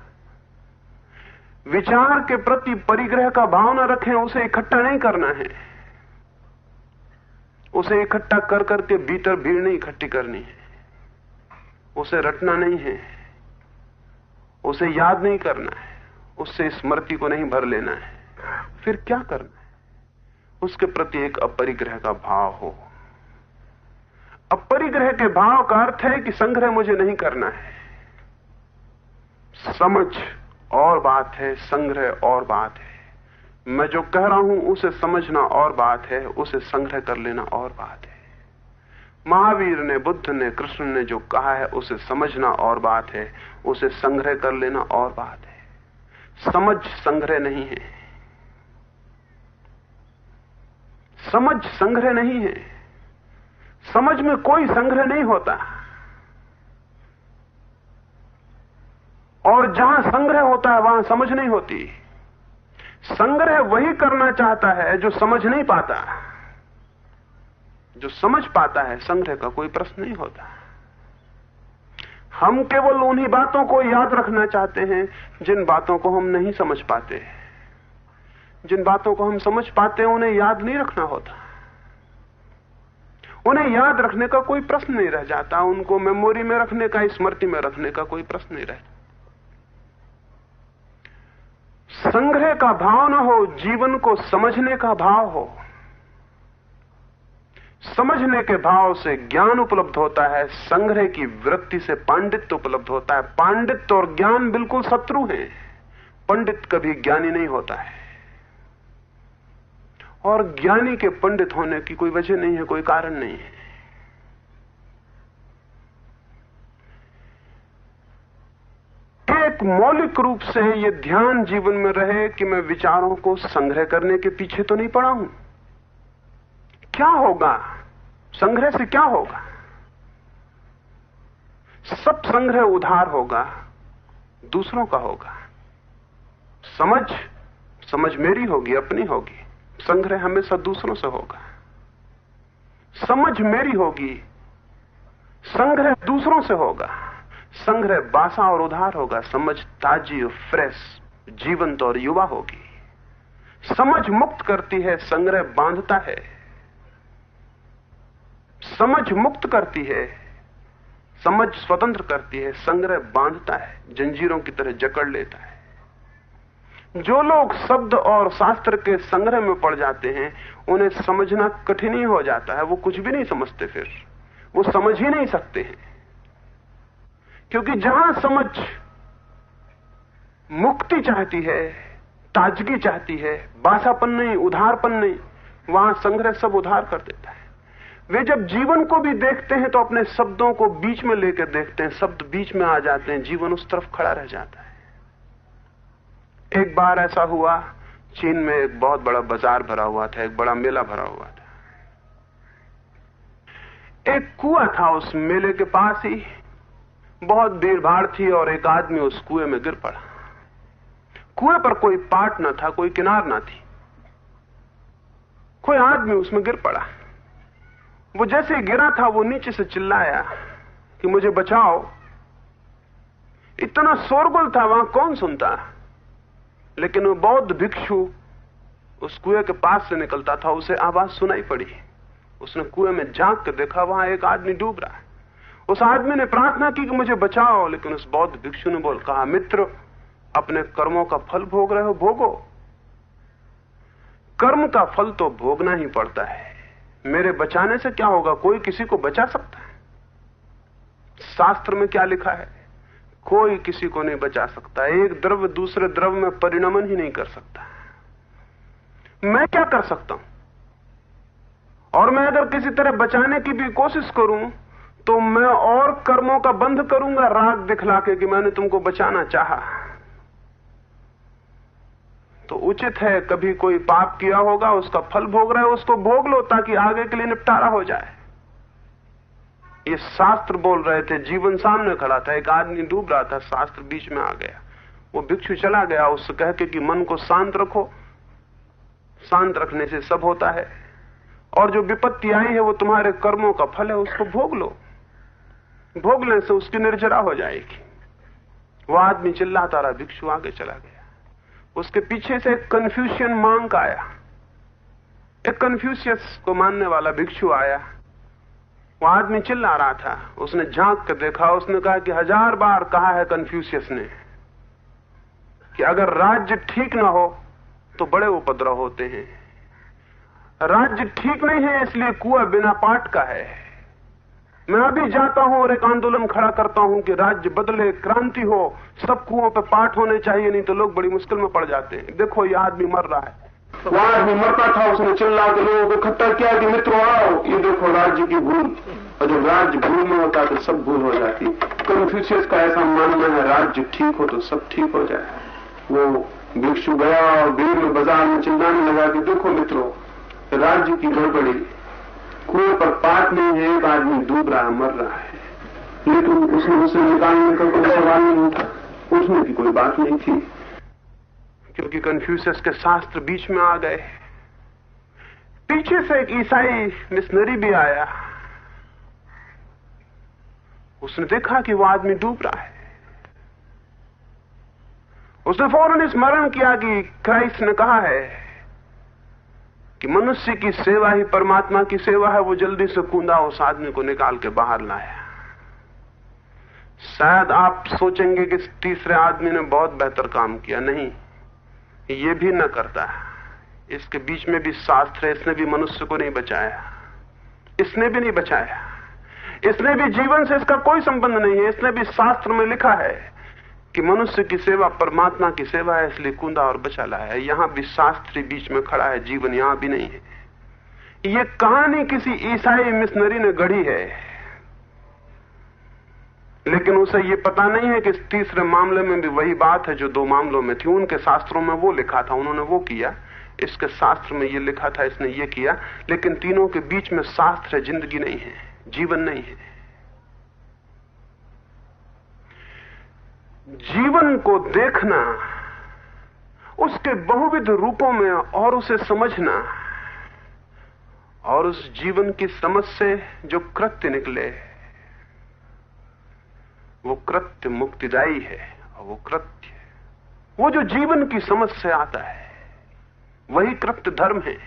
विचार के प्रति परिग्रह का भावना रखें, उसे इकट्ठा नहीं करना है। उसे इकट्ठा कर करके भीतर भीड़ नहीं इकट्ठी करनी है। उसे रटना नहीं है। उसे याद नहीं करना है। उससे स्मृति को नहीं भर लेना है। फिर क्या करना है? उसके प्रति एक अपरिग्रह का भाव हो। अपरिग्रह के भाव का अर्थ है कि संग्रह मुझे नहीं करना है। समझ और बात है, संग्रह और बात है। मैं जो कह रहा हूँ, उसे समझना और बात है, उसे संग्रह कर लेना और बात है। महावीर ने, बुद्ध ने, कृष्ण ने जो कहा है, उसे समझना और बात है, उसे संग्रह कर लेना और बात है। समझ संग्रह नहीं है। समझ संग्रह नहीं है। समझ में कोई संग्रह नहीं होता। और जहाँ संग्रह होता है, वहाँ समझ नहीं होती। संग्रह वही करना चाहता है जो समझ नहीं पाता। जो समझ पाता है, संग्रह का कोई प्रश्न नहीं होता। हम केवल उन्हीं बातों को याद रखना चाहते हैं, जिन बातों को हम नहीं समझ पाते। जिन बातों को हम समझ पाते हैं, उन्हें याद नहीं रखना होता। उन्हें याद रखने का कोई प्रश्न नहीं रह जाता। उनको मेमोरी में रखने का, स्मृति में रखने का कोई प्रश्न नहीं रहता। संग्रह का भाव न हो, जीवन को समझने का भाव हो। समझने के भाव से ज्ञान उपलब्ध होता है, संग्रह की वृत्ति से पांडित्य उपलब्ध होता है। पांडित्य और ज्ञान बिल्कुल शत्रु हैं। पंडित कभी ज्ञानी नहीं होता है। और ज्ञानी के पंडित होने की कोई वजह नहीं है, कोई कारण नहीं है। एक मौलिक रूप से यह ध्यान जीवन में रहे कि मैं विचारों को संग्रह करने के पीछे तो नहीं पड़ा हूँ। क्या होगा? संग्रह से क्या होगा? सब संग्रह उधार होगा, दूसरों का होगा। समझ समझ मेरी होगी, अपनी होगी। संग्रह हमेशा दूसरों से होगा। समझ मेरी होगी, संग्रह दूसरों से होगा। संग्रह बासा और उधार होगा, समझ ताजी और फ्रेश जीवंत और युवा होगी। समझ मुक्त करती है, संग्रह बांधता है। समझ मुक्त करती है, समझ स्वतंत्र करती है, संग्रह बांधता है, जंजीरों की तरह जकड़ लेता है। जो लोग शब्द और शास्त्र के संग्रह में पड़ जाते हैं, उन्हें समझना कठिन ही हो जाता है। वो कुछ भी नहीं समझते फिर। वो समझ ही नहीं सकते हैं। क्योंकि जहाँ समझ मुक्ति चाहती है, ताजगी चाहती है, बासापन नहीं, उधारपन नहीं, वहाँ संग्रह सब उधार कर देता है। वे जब जीवन को भी देखते हैं तो अपने शब्दों को बीच में लेकर देखते हैं। शब्द बीच में आ जाते हैं, जीवन उस तरफ़ खड़ा रह जाता है। एक बार ऐसा हुआ, चीन में एक बहुत बड़ा बाज़ार भरा हुआ था, एक बड़ा मेला भरा हुआ था। एक कुआ था उस मेले के पास ही। बहुत भीड़ भाड़ थी और एक आदमी उस कुएँ में गिर पड़ा। कुएँ पर कोई पाट न था, कोई किनार ना थी। कोई आदमी उसमें गिर पड़ा। वो जैसे गिरा था, वो नीचे से चिल्लाया कि मुझे बचाओ। इतना शोरगुल था, वहाँ कौन सुनता? लेकिन वो बौद्ध भिक्षु उस कुएँ के पास से निकलता था, उसे आवाज़ सुनाई पड़ी। उसने कुएँ में झाँक कर देखा, वहाँ एक आदमी डूब रहा है। उस आदमी ने प्रार्थना की कि मुझे बचाओ, लेकिन उस बौद्ध भिक्षु ने बोल कहा, मित्र, अपने कर्मों का फल भोग रहे हो, भोगो। कर्म का फल तो भोगना ही पड़ता है। मेरे बचाने से क्या होगा? कोई किसी को बचा सकता है? शास्त्र में क्या लिखा है? कोई किसी को नहीं बचा सकता। एक द्रव्य दूसरे द्रव्य में परिणमन ही नहीं कर सकता। मैं क्या कर सकता हूँ? और मैं अगर किसी तरह बचाने की भी कोशिश करूँ तो मैं और कर्मों का बंध करूँगा, राग दिखला के कि मैंने तुमको बचाना चाहा। तो उचित है, कभी कोई पाप किया होगा, उसका फल भोग रहा है, उसको भोग लो ताकि आगे के लिए निपटारा हो जाए। ये शास्त्र बोल रहे थे, जीवन सामने खड़ा था, एक आदमी डूब रहा था, शास्त्र बीच में आ गया। वो भिक्षु चला गया उससे कह के कि मन को शांत रखो। शांत रखने से सब होता है। और जो विपत्ति आई है, वो तुम्हारे कर्मों का फल है, उसको भोग लो। भोगने से उसकी निर्जरा हो जाएगी। वो आदमी चिल्लाता रहा, भिक्षु आगे चला गया। उसके पीछे से एक कन्फ्यूशियन मांग आया। एक कन्फ्यूशियस को मानने वाला भिक्षु आया। वो आदमी चिल्ला रहा था। उसने झाँक कर देखा, उसने कहा कि हज़ार बार कहा है कन्फ्यूशियस ने कि अगर राज्य ठीक ना हो तो बड़े उपद्रव होते हैं। राज्य ठीक नहीं है, इसलिए कुआ बिना पाट का है। मैं अभी जाता हूँ और एक आंदोलन खड़ा करता हूँ कि राज्य बदले, क्रांति हो, सब कुओं पर पाठ होने चाहिए, नहीं तो लोग बड़ी मुश्किल में पड़ जाते हैं। देखो, ये आदमी मर रहा है। वो आदमी मरता था, उसने चिल्ला के लोगों को इकट्ठा किया कि, मित्रों, आओ, ये देखो राज्य की भूल और जब राज्य भूल में होता तो सब भूल हो जाती। कन्फ्यूशियस का ऐसा मानना है, राज्य ठीक हो तो सब ठीक हो जाए। वो भिक्षु गया और भीड़ में बाज़ार में चिल्लाने लगा कि, देखो मित्रों, राज्य की गड़बड़ी, कुएँ पर पाट नहीं है, एक आदमी डूब रहा है, मर रहा है। लेकिन उसने उसे निकालने का कोई सवाल नहीं था। उसमें भी कोई बात नहीं थी। क्योंकि कन्फ्यूशस के शास्त्र बीच में आ गए। पीछे से एक ईसाई मिशनरी भी आया। उसने देखा कि वो आदमी डूब रहा है। उसने फ़ौरन स्मरण किया कि क्राइस्ट ने कहा है कि मनुष्य की सेवा ही परमात्मा की सेवा है, वो जल्दी से कूदा उस आदमी को निकाल के बाहर लाया। शायद आप सोचेंगे कि तीसरे आदमी ने बहुत बेहतर काम किया। नहीं। ये भी न करता। इसके बीच में भी शास्त्र है इसने भी मनुष्य को नहीं बचाया। इसने भी नहीं बचाया। इसने भी जीवन से इसका कोई संबंध नहीं है। इसने भी शास्त्र में लिखा है कि मनुष्य की सेवा परमात्मा की सेवा है, इसलिए कूदा और बचा लाया है। यहाँ भी शास्त्री बीच में खड़ा है, जीवन यहाँ भी नहीं है। ये कहानी किसी ईसाई मिशनरी ने गढ़ी है। लेकिन उसे ये पता नहीं है कि इस तीसरे मामले में भी वही बात है जो दो मामलों में थी। उनके शास्त्रों में वो लिखा था, उन्होंने वो किया। इसके शास्त्र में ये लिखा था, इसने ये किया। लेकिन तीनों के बीच में शास्त्र है, ज़िंदगी नहीं है, जीवन नहीं है। जीवन को देखना, उसके बहुविध रूपों में और उसे समझना, और उस जीवन की समझ से जो कृत्य निकले वो कृत्य मुक्तिदायी है और वो कृत्य वो जो जीवन की समझ से आता है, वही कृत्य धर्म है।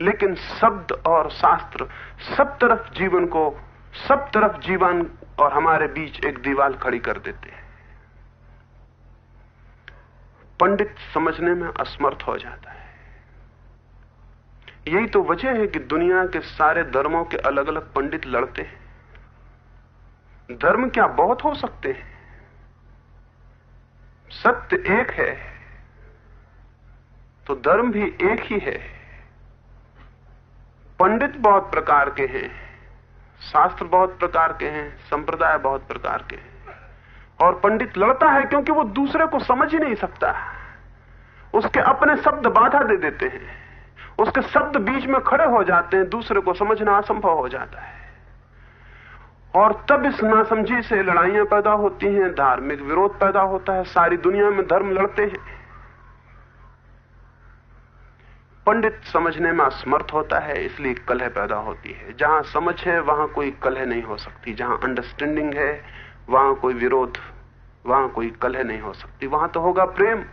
लेकिन शब्द और शास्त्र सब तरफ़ जीवन को, सब तरफ़ जीवन और हमारे बीच एक दीवार खड़ी कर देते हैं। पंडित समझने में असमर्थ हो जाता है। यही तो वजह है कि दुनिया के सारे धर्मों के अलग अलग पंडित लड़ते हैं। धर्म क्या बहुत हो सकते हैं? सत्य एक है तो धर्म भी एक ही है। पंडित बहुत प्रकार के हैं, शास्त्र बहुत प्रकार के हैं, संप्रदाय बहुत प्रकार के हैं। और पंडित लड़ता है क्योंकि वो दूसरे को समझ ही नहीं सकता। उसके अपने शब्द बाधा दे देते हैं। उसके शब्द बीच में खड़े हो जाते हैं, दूसरे को समझना असंभव हो जाता है। और तब इस नासमझी से लड़ाइयाँ पैदा होती हैं, धार्मिक विरोध पैदा होता है, सारी दुनिया में धर्म लड़ते हैं। पंडित समझने में असमर्थ होता है, इसलिए कलह पैदा होती है। जहाँ समझ है, वहाँ कोई कलह नहीं हो सकती। जहाँ अंडरस्टैंडिंग है, वहाँ कोई विरोध, वहाँ कोई कलह नहीं हो सकती। वहाँ तो होगा प्रेम,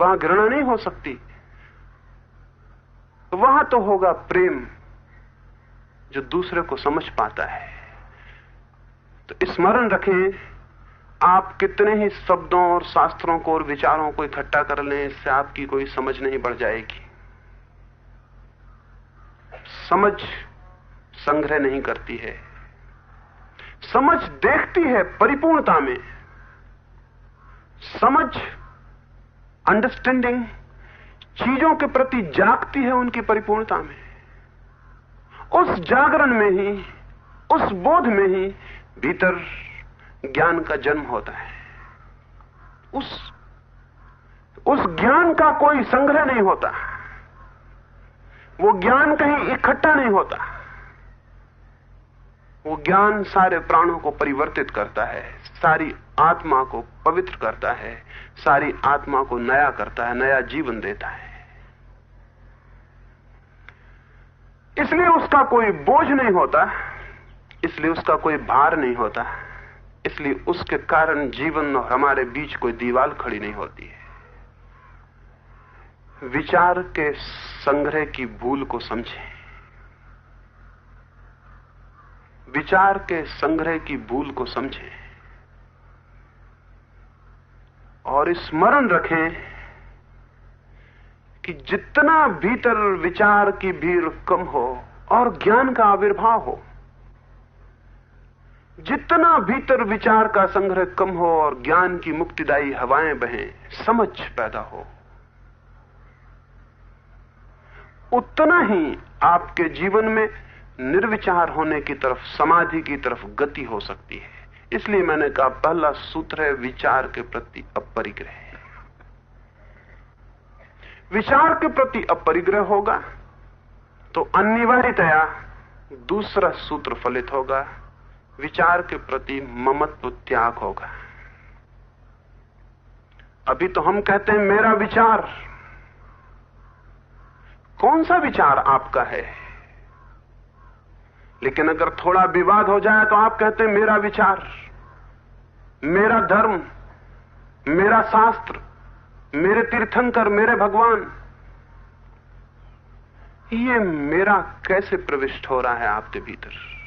वहाँ घृणा नहीं हो सकती। वहाँ तो होगा प्रेम, जो दूसरे को समझ पाता है। तो स्मरण रखें, आप कितने ही शब्दों और शास्त्रों को और विचारों को इकट्ठा कर लें, इससे आपकी कोई समझ नहीं बढ़ जाएगी। समझ संग्रह नहीं करती है। समझ देखती है परिपूर्णता में। समझ अंडरस्टैंडिंग चीज़ों के प्रति जागती है उनकी परिपूर्णता में। उस जागरण में ही, उस बोध में ही भीतर ज्ञान का जन्म होता है। उस उस ज्ञान का कोई संग्रह नहीं होता। वो ज्ञान कहीं इकट्ठा नहीं होता। वो ज्ञान सारे प्राणों को परिवर्तित करता है, सारी आत्मा को पवित्र करता है, सारी आत्मा को नया करता है, नया जीवन देता है। इसलिए उसका कोई बोझ नहीं होता। इसलिए उसका कोई भार नहीं होता। इसलिए उसके कारण जीवन और हमारे बीच कोई दीवार खड़ी नहीं होती है। विचार के संग्रह की भूल को समझें। विचार के संग्रह की भूल को समझें। और स्मरण रखें कि जितना भीतर विचार की भीड़ कम हो और ज्ञान का आविर्भाव हो जितना भीतर विचार का संग्रह कम हो और ज्ञान की मुक्तिदायी हवाएँ बहें, समझ पैदा हो। उतना ही आपके जीवन में निर्विचार होने की तरफ़, समाधि की तरफ़ गति हो सकती है। इसलिए मैंने कहा, पहला सूत्र है, विचार के प्रति अपरिग्रह। विचार के प्रति अपरिग्रह होगा तो अनिवार्यतया दूसरा सूत्र फलित होगा। विचार के प्रति ममत्व त्याग होगा। अभी तो हम कहते हैं, मेरा विचार। कौन सा विचार आपका है? लेकिन अगर थोड़ा विवाद हो जाए तो आप कहते हैं, मेरा विचार, मेरा धर्म, मेरा शास्त्र, मेरे तीर्थंकर, मेरे भगवान। ये मेरा कैसे प्रविष्ट हो रहा है आपके भीतर?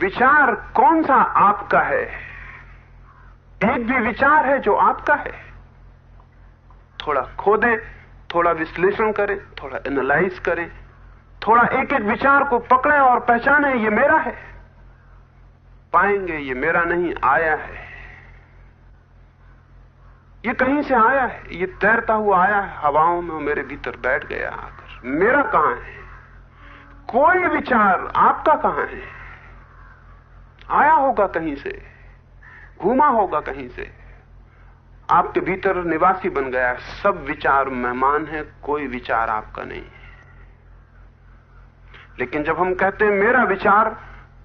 विचार कौन सा आपका है? एक भी विचार है जो आपका है। थोड़ा खोदें, थोड़ा विश्लेषण करें, थोड़ा एनालाइज करें, थोड़ा एक एक विचार को पकड़े और पहचाने, ये मेरा है। पाएँगे ये मेरा नहीं, आया है। ये कहीं से आया है, ये तैरता हुआ आया है, हवाओं में मेरे भीतर बैठ गया आकर। मेरा कहाँ है? कोई विचार आपका कहाँ है? आया होगा कहीं से? घूमा होगा कहीं से? आपके भीतर निवासी बन गया, सब विचार मेहमान है, कोई विचार आपका नहीं है। लेकिन जब हम कहते हैं मेरा विचार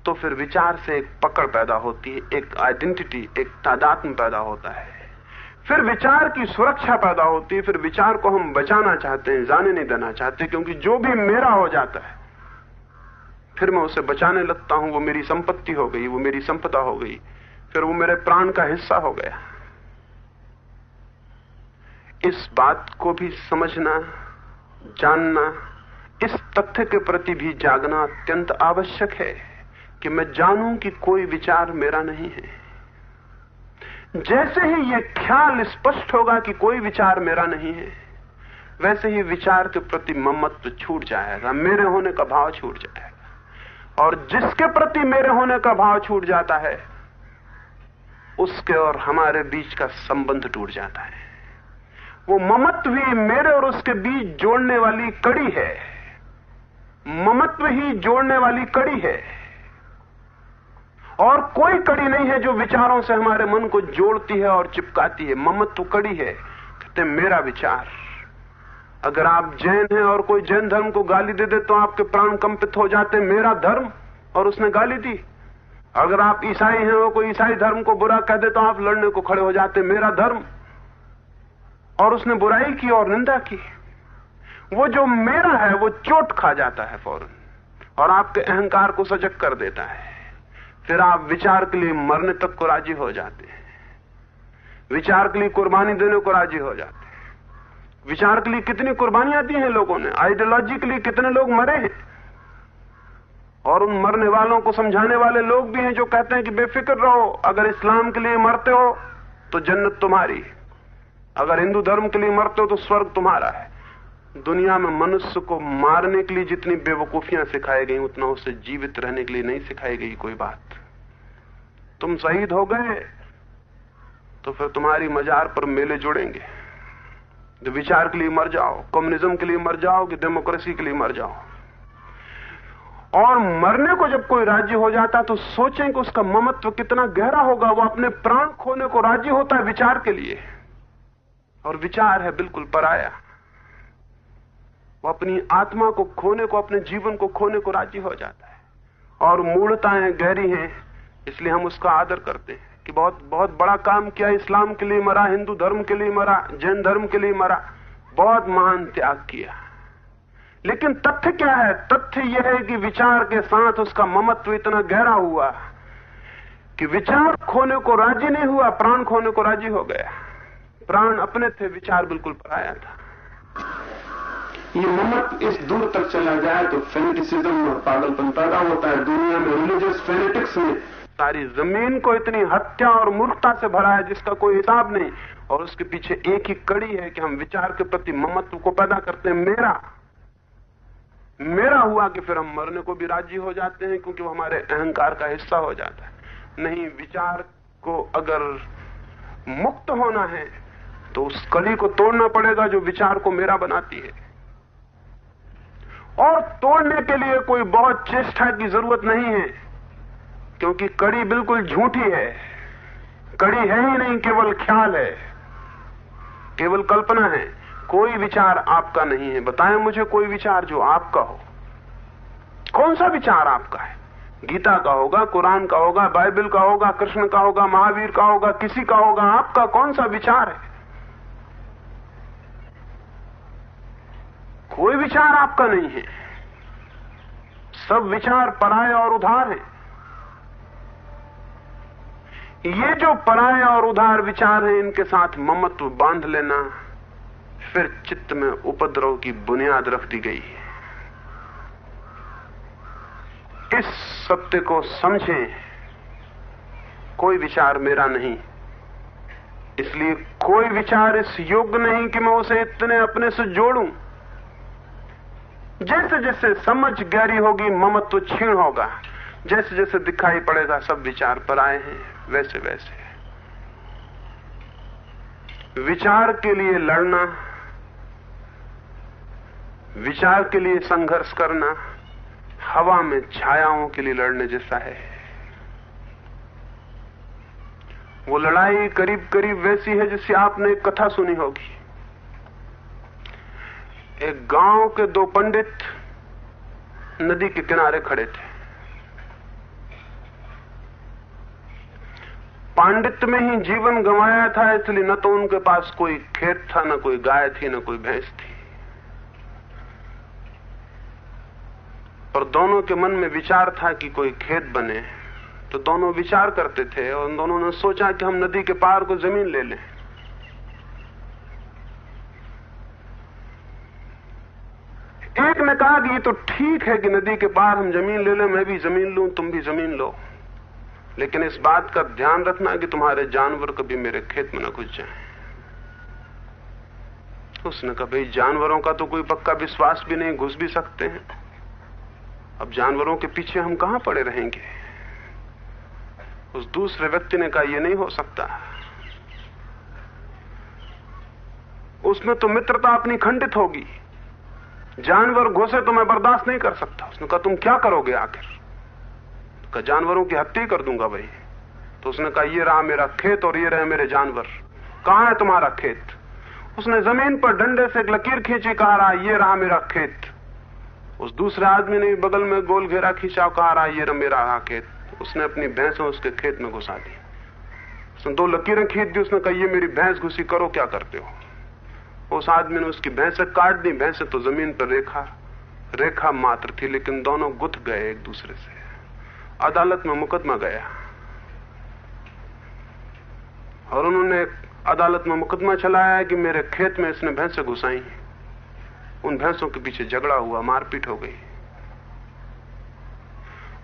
तो फिर विचार से एक पकड़ पैदा होती है, एक आइडेंटिटी एक तादात्म पैदा होता है। फिर विचार की सुरक्षा पैदा होती है, फिर विचार को हम बचाना चाहते हैं, जाने नहीं देना चाहते, क्योंकि जो भी मेरा हो जाता है फिर मैं उसे बचाने लगता हूँ। वो मेरी संपत्ति हो गई, वो मेरी संपदा हो गई। फिर वो मेरे प्राण का हिस्सा हो गया। इस बात को भी समझना, जानना, इस तथ्य के प्रति भी जागना अत्यंत आवश्यक है कि मैं जानूं कि कोई विचार मेरा नहीं है। जैसे ही यह ख्याल स्पष्ट होगा कि कोई विचार मेरा नहीं है, वैसे ही विचार के प्रति ममत्व छूट जाएगा, मेरे होने का भाव छूट जाएगा। और जिसके प्रति मेरे होने का भाव छूट जाता है, उसके और हमारे बीच का संबंध टूट जाता है। वो ममत्व ही मेरे और उसके बीच जोड़ने वाली कड़ी है। ममत्व ही जोड़ने वाली कड़ी है। और कोई कड़ी नहीं है जो विचारों से हमारे मन को जोड़ती है और चिपकाती है। ममत्व कड़ी है, कहते मेरा विचार। अगर आप जैन हैं और कोई जैन धर्म को गाली दे दे तो आपके प्राण कंपित हो जाते मेरा धर्म, और उसने गाली दी। अगर आप ईसाई हैं और कोई ईसाई धर्म को बुरा कह दे तो आप लड़ने को खड़े हो जाते मेरा धर्म, और उसने बुराई की और निंदा की। वो जो मेरा है, वो चोट खा जाता है फ़ौरन, और आपके अहंकार को सजग कर देता है। फिर आप विचार के लिए मरने तक को राज़ी हो जाते हैं। विचार के लिए कुर्बानी देने को राज़ी हो जाते हैं। विचार के लिए कितनी कुर्बानियाँ दी हैं लोगों ने? आइडियोलॉजी के लिए कितने लोग मरे हैं? और उन मरने वालों को समझाने वाले लोग भी हैं जो कहते हैं कि बेफिक्र रहो। अगर इस्लाम के लिए मरते हो तो जन्नत तुम्हारी अगर हिंदू धर्म के लिए मरते हो तो स्वर्ग तुम्हारा है। दुनिया में मनुष्य को मारने के लिए जितनी बेवकूफियाँ सिखाई गई, उतना उसे जीवित रहने के लिए नहीं सिखाई गई कोई बात। तुम शहीद हो गए तो फिर तुम्हारी मजार पर मेले जुड़ेंगे। जो विचार के लिए मर जाओ कम्युनिज्म के लिए मर जाओ, कि डेमोक्रेसी के लिए मर जाओ। और मरने को जब कोई राज्य हो जाता तो सोचें कि उसका ममत्व कितना गहरा होगा, वो अपने प्राण खोने को राज्य होता है विचार के लिए। और विचार है बिल्कुल पराया। वो अपनी आत्मा को खोने को, अपने जीवन को खोने को राज़ी हो जाता है। और मूढ़ताएँ गहरी हैं, इसलिए हम उसका आदर करते हैं। कि बहुत बहुत बड़ा काम किया, इस्लाम के लिए मरा, हिंदू धर्म के लिए मरा, जैन धर्म के लिए मरा, बहुत महान त्याग किया। लेकिन तथ्य क्या है? तथ्य यह है कि विचार के साथ उसका ममत्व इतना गहरा हुआ कि विचार खोने को राज़ी नहीं हुआ, प्राण खोने को राज़ी हो गया। प्राण अपने थे, विचार बिल्कुल पराया था। ये ममत इस दूर तक चला जाए तो फेनेटिसिज्म और पागलपन पैदा होता है। दुनिया में रिलीजियस फेनेटिक्स में सारी ज़मीन को इतनी हत्या और मूर्खता से भरा है जिसका कोई हिसाब नहीं। और उसके पीछे एक ही कड़ी है कि हम विचार के प्रति ममत्व को पैदा करते हैं। मेरा मेरा हुआ कि फिर हम मरने को भी राज़ी हो जाते हैं, क्योंकि वो हमारे अहंकार का हिस्सा हो जाता है। नहीं, विचार को अगर मुक्त होना है तो उस कड़ी को तोड़ना पड़ेगा जो विचार को मेरा बनाती है। और तोड़ने के लिए कोई बहुत चेष्टा की ज़रूरत नहीं है। क्योंकि कड़ी बिल्कुल झूठी है। कड़ी है ही नहीं, केवल ख्याल है। केवल कल्पना है। कोई विचार आपका नहीं है। बताएँ मुझे कोई विचार जो आपका हो। कौन सा विचार आपका है? गीता का होगा, कुरान का होगा, बाइबल का होगा, कृष्ण का होगा, महावीर का होगा, किसी का होगा। आपका कौन सा विचार है? कोई विचार आपका नहीं है। सब विचार पराये और उधार है। ये जो पराये और उधार विचार हैं, इनके साथ ममत्व बाँध लेना फिर चित्त में उपद्रव की बुनियाद रख दी गई है। इस सत्य को समझें, कोई विचार मेरा नहीं। इसलिए कोई विचार इस योग्य नहीं कि मैं उसे इतने अपने से जोड़ूं। जैसे जैसे समझ गहरी होगी, ममत्व क्षीण होगा। जैसे जैसे दिखाई पड़ेगा, सब विचार पर आए हैं। वैसे वैसे। विचार के लिए लड़ना, विचार के लिए संघर्ष करना, हवा में छायाओं के लिए लड़ने जैसा है। वो लड़ाई करीब करीब वैसी है जिससे आपने एक कथा सुनी होगी। एक गाँव के दो पंडित नदी के किनारे खड़े थे। पांडित्य में ही जीवन गंवाया था, इसलिए न तो उनके पास कोई खेत था, न कोई गाय थी, न कोई भैंस थी। और दोनों के मन में विचार था कि कोई खेत बने। तो दोनों विचार करते थे और दोनों ने सोचा कि हम नदी के पार को ज़मीन ले लें। एक ने कहा कि ये तो ठीक है कि नदी के पार हम ज़मीन ले लें, मैं भी ज़मीन लूँ, तुम भी ज़मीन लो। लेकिन इस बात का ध्यान रखना कि तुम्हारे जानवर कभी मेरे खेत में न घुस जाए। उसने कहा भाई जानवरों का तो कोई पक्का विश्वास भी नहीं, घुस भी सकते हैं। अब जानवरों के पीछे हम कहाँ पड़े रहेंगे? उस दूसरे व्यक्ति ने कहा यह नहीं हो सकता। उसमें तो मित्रता अपनी खंडित होगी। जानवर घुसे तो मैं बर्दाश्त नहीं कर सकता। उसने कहा, तुम क्या करोगे आखिर? कहा जानवरों की हत्या कर दूँगा भाई। तो उसने कहा, ये रहा मेरा खेत और ये रहे मेरे जानवर। कहा है तुम्हारा खेत? उसने ज़मीन पर डंडे से एक लकीर खींची, कहा, रहा, ये रहा मेरा खेत। उस दूसरे आदमी ने बगल में गोल घेरा खींचा कहा, रहा, ये रहा मेरा रहा खेत। उसने अपनी भैंस उसके खेत में घुसा दी। उसने दो लकीरें खींच दी, उसने कहा, ये मेरी भैंस, घुसी करो, क्या करते हो? उस आदमी ने उसकी भैंसे काट दी, भैंसे तो ज़मीन पर रेखा रेखा मात्र थी, लेकिन दोनों गुथ गए एक दूसरे से। अदालत में मुकदमा गया। और उन्होंने अदालत में मुकदमा चलाया कि मेरे खेत में इसने भैंसे घुसाई उन भैंसों के पीछे झगड़ा हुआ, मारपीट हो गई।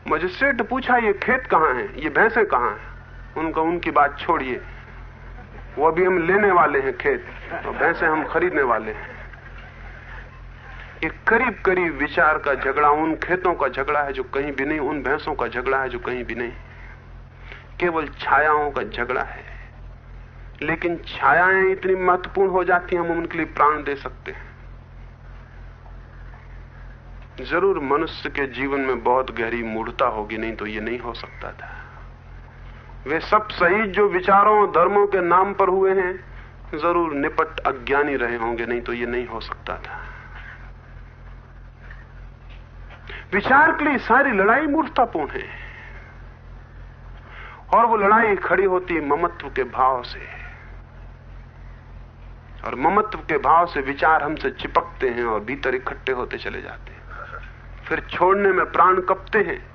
मजिस्ट्रेट पूछा, ये खेत कहाँ है? ये भैंसे कहाँ हैं? उनका, उनकी बात छोड़िए। वो अभी हम लेने वाले हैं खेत और भैंसे हम खरीदने वाले हैं। एक करीब करीब विचार का झगड़ा उन खेतों का झगड़ा है जो कहीं भी नहीं, उन भैंसों का झगड़ा है जो कहीं भी नहीं। केवल छायाओं का झगड़ा है। लेकिन छायाएँ इतनी महत्वपूर्ण हो जाती हैं, हम उनके लिए प्राण दे सकते हैं। ज़रूर मनुष्य के जीवन में बहुत गहरी मूढ़ता होगी, नहीं तो ये नहीं हो सकता था। वे सब सही जो विचारों धर्मों के नाम पर हुए हैं, ज़रूर निपट अज्ञानी रहे होंगे, नहीं तो ये नहीं हो सकता था। विचार के लिए सारी लड़ाई मूर्तापूर्ण है। और वो लड़ाई खड़ी होती है ममत्व के भाव से। और ममत्व के भाव से विचार हमसे चिपकते हैं और भीतर इकट्ठे होते चले जाते हैं। फिर छोड़ने में प्राण कपते हैं।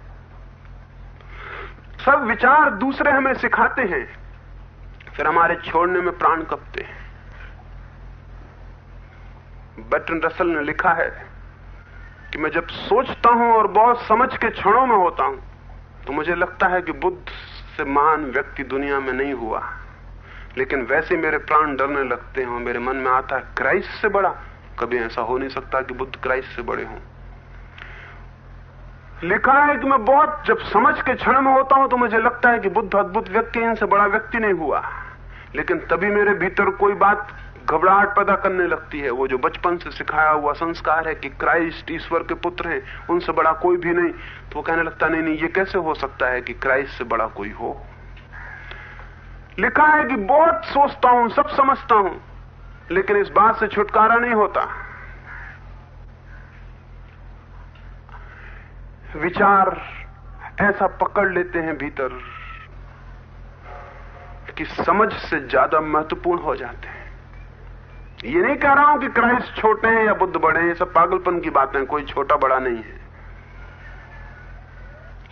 सब विचार दूसरे हमें सिखाते हैं। फिर हमारे छोड़ने में प्राण कपते हैं। बटन रसल ने लिखा है कि मैं जब सोचता हूँ और बहुत समझ के क्षणों में होता हूँ तो मुझे लगता है कि बुद्ध से महान व्यक्ति दुनिया में नहीं हुआ। लेकिन वैसे मेरे प्राण डरने लगते हैं और मेरे मन में आता है, क्राइस्ट से बड़ा। कभी ऐसा हो नहीं सकता कि बुद्ध क्राइस्ट से बड़े हों। लिखा है कि मैं बहुत जब समझ के क्षण में होता हूँ तो मुझे लगता है कि बुद्ध अद्भुत व्यक्ति इनसे बड़ा व्यक्ति नहीं हुआ। लेकिन तभी मेरे भीतर कोई बात घबराहट पैदा करने लगती है। वो जो बचपन से सिखाया हुआ संस्कार है कि क्राइस्ट ईश्वर के पुत्र हैं, उनसे बड़ा कोई भी नहीं तो वो कहने लगता, नहीं नहीं, ये कैसे हो सकता है कि क्राइस्ट से बड़ा कोई हो? लिखा है कि बहुत सोचता हूँ, सब समझता हूँ, लेकिन इस बात से छुटकारा नहीं होता। विचार ऐसा पकड़ लेते हैं भीतर कि समझ से ज़्यादा महत्वपूर्ण हो जाते हैं। ये नहीं कह रहा हूँ कि क्राइस्ट छोटे हैं या बुद्ध बड़े हैं सब पागलपन की बातें कोई छोटा बड़ा नहीं है।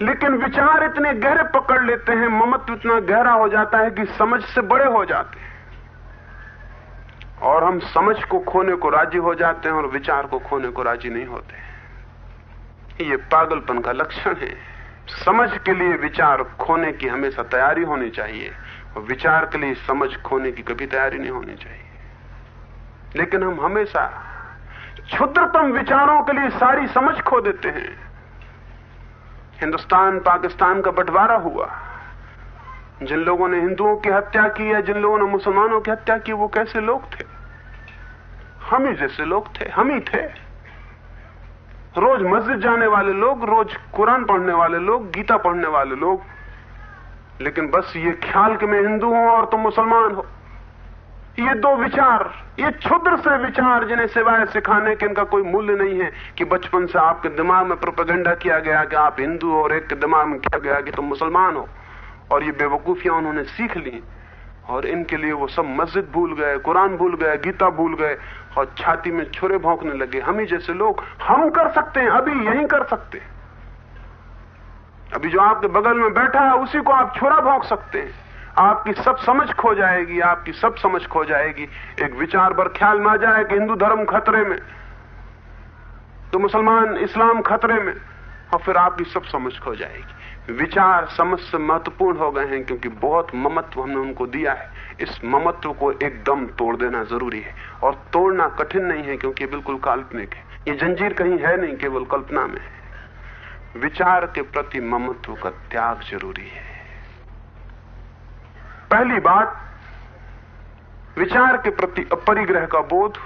लेकिन विचार इतने गहरे पकड़ लेते हैं, ममत्व इतना गहरा हो जाता है कि समझ से बड़े हो जाते हैं। और हम समझ को खोने को राज़ी हो जाते हैं और विचार को खोने को राज़ी नहीं होते ये पागलपन का लक्षण है। समझ के लिए विचार खोने की हमेशा तैयारी होनी चाहिए और विचार के लिए समझ खोने की कभी तैयारी नहीं होनी चाहिए। लेकिन हम हमेशा क्षुद्रतम विचारों के लिए सारी समझ खो देते हैं। हिंदुस्तान, पाकिस्तान का बंटवारा हुआ। जिन लोगों ने हिंदुओं की हत्या की या जिन लोगों ने मुसलमानों की हत्या की, वो कैसे लोग थे? हम ही जैसे लोग थे, हम ही थे। रोज मस्जिद जाने वाले लोग, रोज कुरान पढ़ने वाले लोग, गीता पढ़ने वाले लोग। लेकिन बस ये ख्याल कि मैं हिंदू हूँ और तुम मुसलमान हो। ये दो विचार, ये क्षुद्र से विचार जिन्हें सिवाय सिखाने के इनका कोई मूल्य नहीं है कि बचपन से आपके दिमाग में प्रोपेगेंडा किया गया कि आप हिंदू और एक के दिमाग में किया गया कि तुम मुसलमान हो। और ये बेवकूफियाँ उन्होंने सीख ली और इनके लिए वो सब मस्जिद भूल गए, कुरान भूल गए, गीता भूल गए और छाती में छुरे भोंकने लगे। हम ही जैसे लोग, हम कर सकते हैं, अभी यही कर सकते हैं। अभी जो आपके बगल में बैठा है, उसी को आप छुरा भोंक सकते हैं। आपकी सब समझ खो जाएगी, आपकी सब समझ खो जाएगी। एक विचार पर ख्याल में आ जाए कि हिंदू धर्म खतरे में तो मुसलमान इस्लाम खतरे में, और फिर आपकी सब समझ खो जाएगी। विचार समझ से महत्वपूर्ण हो गए हैं, क्योंकि बहुत ममत्व हमने उनको दिया है। इस ममत्व को एकदम तोड़ देना ज़रूरी है, और तोड़ना कठिन नहीं है, क्योंकि बिल्कुल काल्पनिक है। ये जंजीर कहीं है नहीं, केवल कल्पना में है। विचार के प्रति ममत्व का त्याग ज़रूरी है। पहली बात, विचार के प्रति अपरिग्रह का बोध।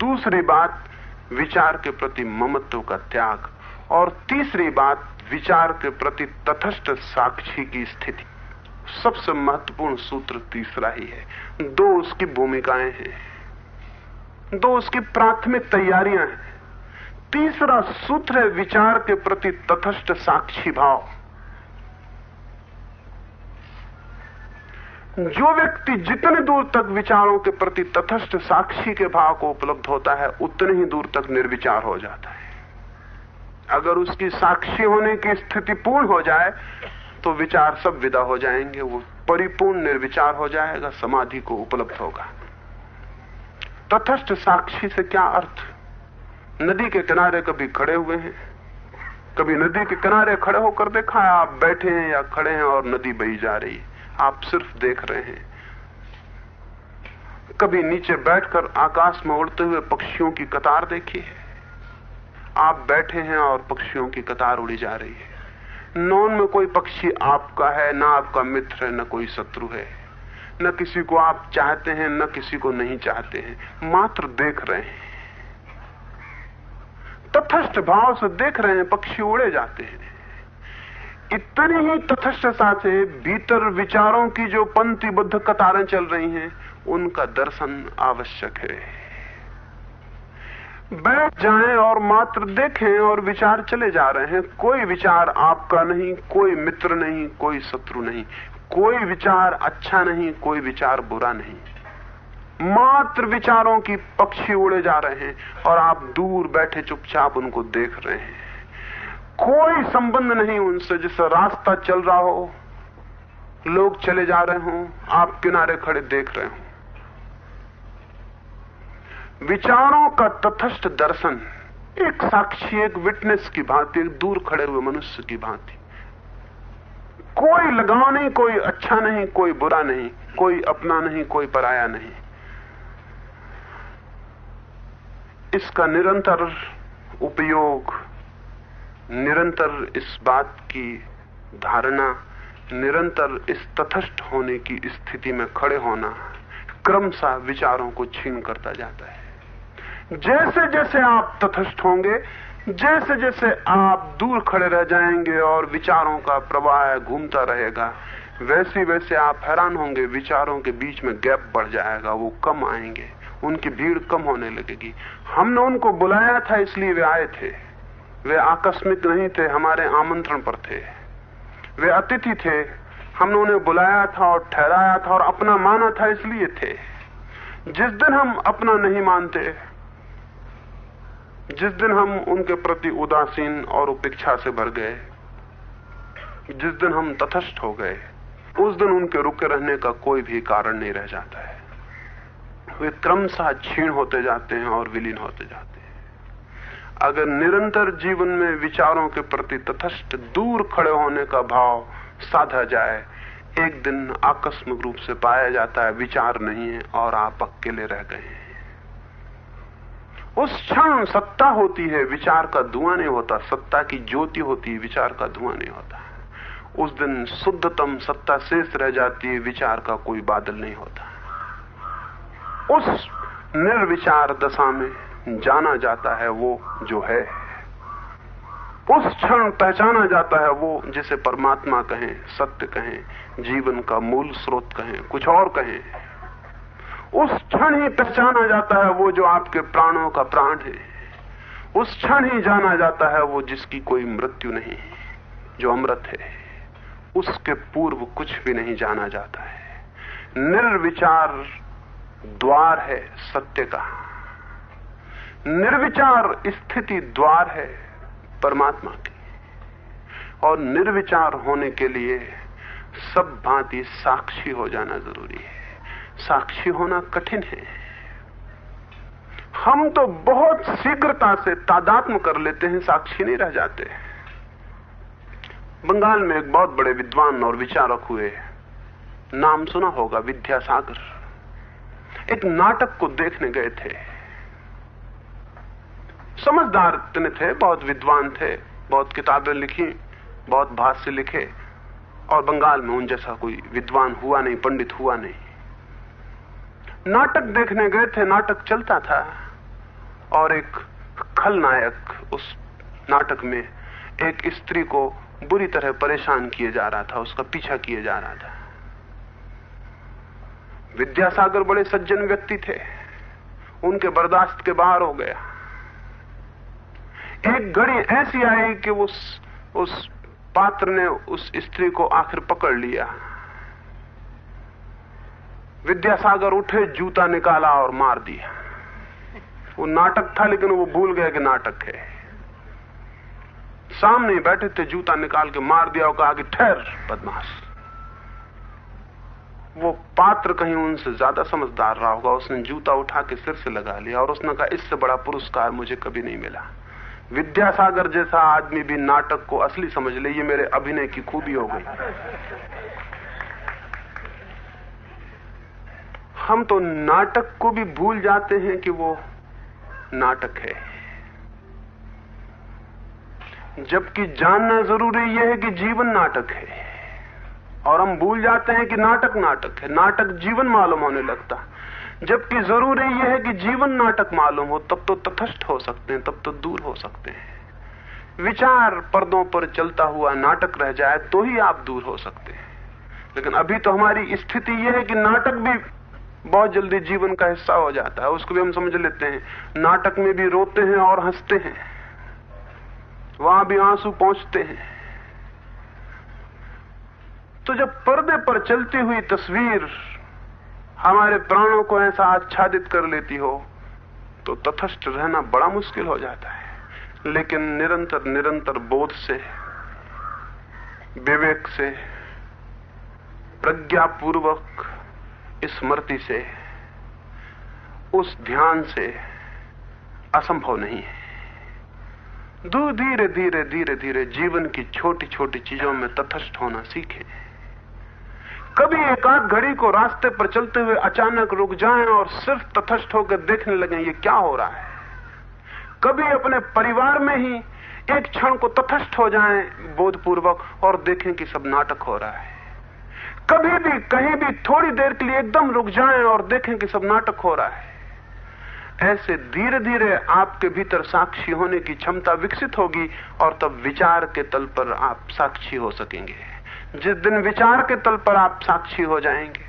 दूसरी बात, विचार के प्रति ममत्व का त्याग। और तीसरी बात, विचार के प्रति तथस्थ साक्षी की स्थिति। सबसे महत्वपूर्ण सूत्र तीसरा ही है। दो उसकी भूमिकाएँ हैं। दो उसकी प्राथमिक तैयारियाँ हैं। तीसरा सूत्र है विचार के प्रति तथस्थ साक्षी भाव। जो व्यक्ति जितने दूर तक विचारों के प्रति तथस्थ साक्षी के भाव को उपलब्ध होता है, उतने ही दूर तक निर्विचार हो जाता है। अगर उसकी साक्षी होने की स्थिति पूर्ण हो जाए तो विचार सब विदा हो जाएँगे, वो परिपूर्ण निर्विचार हो जाएगा, समाधि को उपलब्ध होगा। तथस्थ साक्षी से क्या अर्थ? नदी के किनारे कभी खड़े हुए हैं, कभी नदी के किनारे खड़े होकर देखा है, आप बैठे हैं या खड़े हैं और नदी बही जा रही है। आप सिर्फ़ देख रहे हैं। कभी नीचे बैठकर आकाश में उड़ते हुए पक्षियों की कतार देखी है? आप बैठे हैं और पक्षियों की कतार उड़ी जा रही है। नौन में कोई पक्षी आपका है, ना आपका मित्र है, न कोई शत्रु है। न किसी को आप चाहते हैं, न किसी को नहीं चाहते हैं। मात्र देख रहे हैं। तथस्थ भाव से देख रहे हैं, पक्षी उड़े जाते हैं। इतनी ही तथस्थता से भीतर विचारों की जो पंक्तिबद्ध कतारें चल रही हैं, उनका दर्शन आवश्यक है। बैठ जाएँ और मात्र देखें और विचार चले जा रहे हैं। कोई विचार आपका नहीं, कोई मित्र नहीं, कोई शत्रु नहीं। कोई विचार अच्छा नहीं, कोई विचार बुरा नहीं। मात्र विचारों की पक्षी उड़े जा रहे हैं और आप दूर बैठे चुपचाप उनको देख रहे हैं। कोई संबंध नहीं उनसे जिससे रास्ता चल रहा हो। लोग चले जा रहे हो, आप किनारे खड़े देख रहे हो। विचारों का तथस्थ दर्शन, एक साक्षी, एक विटनेस की भांति, एक दूर खड़े हुए मनुष्य की भांति। कोई लगाव नहीं, कोई अच्छा नहीं, कोई बुरा नहीं, कोई अपना नहीं, कोई पराया नहीं। इसका निरंतर उपयोग निरंतर इस बात की धारणा, निरंतर इस तथस्थ होने की स्थिति में खड़े होना क्रमशः विचारों को छीन करता जाता है। जैसे जैसे आप तथस्थ होंगे, जैसे जैसे आप दूर खड़े रह जाएँगे और विचारों का प्रवाह घूमता रहेगा, वैसे वैसे आप हैरान होंगे, विचारों के बीच में गैप बढ़ जाएगा, वो कम आएँगे, उनकी भीड़ कम होने लगेगी। हमने उनको बुलाया था, इसलिए वे आए थे। वे आकस्मिक नहीं थे, हमारे आमंत्रण पर थे। वे अतिथि थे, हमने उन्हें बुलाया था और ठहराया था और अपना माना था इसलिए थे। जिस दिन हम अपना नहीं मानते, जिस दिन हम उनके प्रति उदासीन और उपेक्षा से भर गए, जिस दिन हम तथस्थ हो गए, उस दिन उनके रुके रहने का कोई भी कारण नहीं रह जाता है। वे क्रमशः क्षीण होते जाते हैं और विलीन होते जाते हैं। अगर निरंतर जीवन में विचारों के प्रति तथस्थ दूर खड़े होने का भाव साधा जाए, एक दिन आकस्मिक रूप से पाया जाता है, विचार नहीं है और आप अकेले रह गए हैं। उस क्षण सत्ता होती है, विचार का धुआँ नहीं होता, सत्ता की ज्योति होती है, विचार का धुआँ नहीं होता। उस दिन शुद्धतम सत्ता शेष रह जाती है, विचार का कोई बादल नहीं होता। उस निर्विचार दशा में जाना जाता है वो जो है, उस क्षण पहचाना जाता है वो जिसे परमात्मा कहें, सत्य कहें, जीवन का मूल स्रोत कहें, कुछ और कहें। उस क्षण ही पहचाना जाता है वो जो आपके प्राणों का प्राण है। उस क्षण ही जाना जाता है वो जिसकी कोई मृत्यु नहीं, जो अमृत है। उसके पूर्व कुछ भी नहीं जाना जाता है। निर्विचार द्वार है सत्य का। निर्विचार स्थिति द्वार है परमात्मा की। और निर्विचार होने के लिए सब भांति साक्षी हो जाना ज़रूरी है। साक्षी होना कठिन है। हम तो बहुत शीघ्रता से तादात्म कर लेते हैं, साक्षी नहीं रह जाते। बंगाल में एक बहुत बड़े विद्वान और विचारक हुए। नाम सुना होगा, विद्यासागर। एक नाटक को देखने गए थे। समझदार इतने थे, बहुत विद्वान थे, बहुत किताबें लिखी, बहुत भाष्य लिखे, और बंगाल में उन जैसा कोई विद्वान हुआ नहीं, पंडित हुआ नहीं। नाटक देखने गए थे, नाटक चलता था, और एक खलनायक उस नाटक में एक स्त्री को बुरी तरह परेशान किए जा रहा था, उसका पीछा किए जा रहा था। विद्यासागर बड़े सज्जन व्यक्ति थे, उनके बर्दाश्त के बाहर हो गया। एक घड़ी ऐसी आई कि उस उस पात्र ने उस स्त्री को आखिर पकड़ लिया। विद्यासागर उठे, जूता निकाला और मार दिया। वो नाटक था, लेकिन वो भूल गया कि नाटक है। सामने बैठे थे, जूता निकाल के मार दिया और कहा कि ठहर, बदमाश। वो पात्र कहीं उनसे ज़्यादा समझदार रहा होगा। उसने जूता उठा के सिर से लगा लिया और उसने कहा, इससे बड़ा पुरस्कार मुझे कभी नहीं मिला। विद्यासागर जैसा आदमी भी नाटक को असली समझ ले, ये मेरे अभिनय की खूबी हो गई। हम तो नाटक को भी भूल जाते हैं कि वो नाटक है। जबकि जानना ज़रूरी यह है कि जीवन नाटक है। और हम भूल जाते हैं कि नाटक नाटक है। नाटक जीवन मालूम होने लगता। जबकि ज़रूरी यह है कि जीवन नाटक मालूम हो, तब तो तथस्थ हो सकते हैं, तब तो दूर हो सकते हैं। विचार पर्दों पर चलता हुआ नाटक रह जाए तो ही आप दूर हो सकते हैं। लेकिन अभी तो हमारी स्थिति यह है कि नाटक भी बहुत जल्दी जीवन का हिस्सा हो जाता है। उसको भी हम समझ लेते हैं। नाटक में भी रोते हैं और हँसते हैं। वहाँ भी आँसू पहुँचते हैं। तो जब पर्दे पर चलती हुई तस्वीर हमारे प्राणों को ऐसा आच्छादित कर लेती हो तो तथस्थ रहना बड़ा मुश्किल हो जाता है। लेकिन निरंतर निरंतर बोध से, विवेक से, प्रज्ञापूर्वक स्मृति से, उस ध्यान से असंभव नहीं है। दो धीरे धीरे धीरे धीरे जीवन की छोटी छोटी चीज़ों में तथस्थ होना सीखें। कभी एक आध घड़ी को रास्ते पर चलते हुए अचानक रुक जाएँ और सिर्फ़ तथस्थ होकर देखने लगे, ये क्या हो रहा है? कभी अपने परिवार में ही एक क्षण को तथस्थ हो जाएँ, बोधपूर्वक, और देखें कि सब नाटक हो रहा है। कभी भी, कहीं भी थोड़ी देर के लिए एकदम रुक जाएँ और देखें कि सब नाटक हो रहा है। ऐसे धीरे धीरे आपके भीतर साक्षी होने की क्षमता विकसित होगी और तब विचार के तल पर आप साक्षी हो सकेंगे। जिस दिन विचार के तल पर आप साक्षी हो जाएँगे,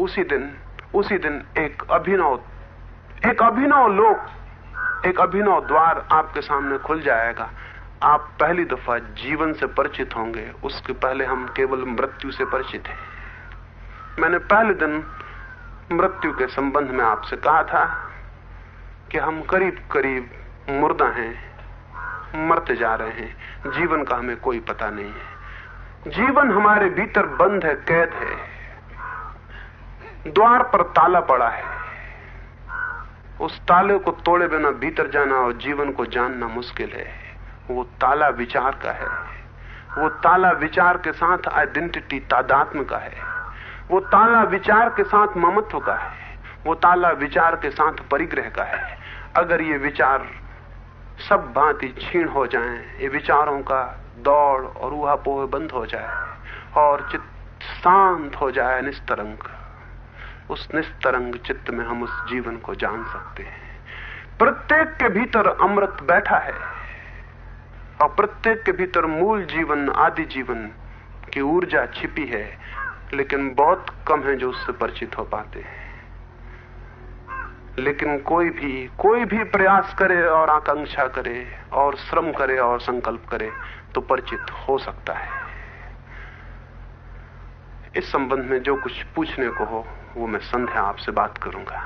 उसी दिन उसी दिन एक अभिनव एक अभिनव लोक, एक अभिनव द्वार आपके सामने खुल जाएगा। आप पहली दफ़ा जीवन से परिचित होंगे, उसके पहले हम केवल मृत्यु से परिचित हैं। मैंने पहले दिन मृत्यु के संबंध में आपसे कहा था कि हम करीब करीब मुर्दा हैं, मरते जा रहे हैं, जीवन का हमें कोई पता नहीं है। जीवन हमारे भीतर बंद है कैद है। द्वार पर ताला पड़ा है। उस ताले को तोड़े बिना भीतर जाना और जीवन को जानना मुश्किल है। वो ताला विचार का है। वो ताला विचार के साथ आइडेंटिटी तादात्म का है। वो ताला विचार के साथ ममत्व का है। वो ताला विचार के साथ परिग्रह का है। अगर ये विचार सब भांति छीण हो जाएँ, ये विचारों का दौड़ और उहापोह बंद हो जाए और चित्त शांत हो जाए निस्तरंग। उस निस्तरंग चित्त में हम उस जीवन को जान सकते हैं। प्रत्येक के भीतर अमृत बैठा है और प्रत्येक के भीतर मूल जीवन, आदि जीवन की ऊर्जा छिपी है, लेकिन बहुत कम है जो उससे परिचित हो पाते हैं। लेकिन कोई भी कोई भी प्रयास करे और आकांक्षा करे और श्रम करे और संकल्प करे तो परिचित हो सकता है। इस संबंध में जो कुछ पूछने को हो, वो मैं संध्या आपसे बात करूँगा।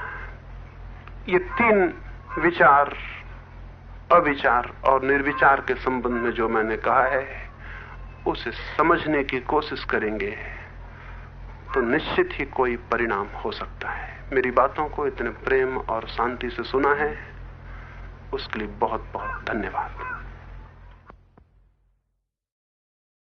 ये तीन विचार, अविचार और निर्विचार के संबंध में जो मैंने कहा है, उसे समझने की कोशिश करेंगे तो निश्चित ही कोई परिणाम हो सकता है। मेरी बातों को इतने प्रेम और शांति से सुना है, उसके लिए बहुत बहुत धन्यवाद।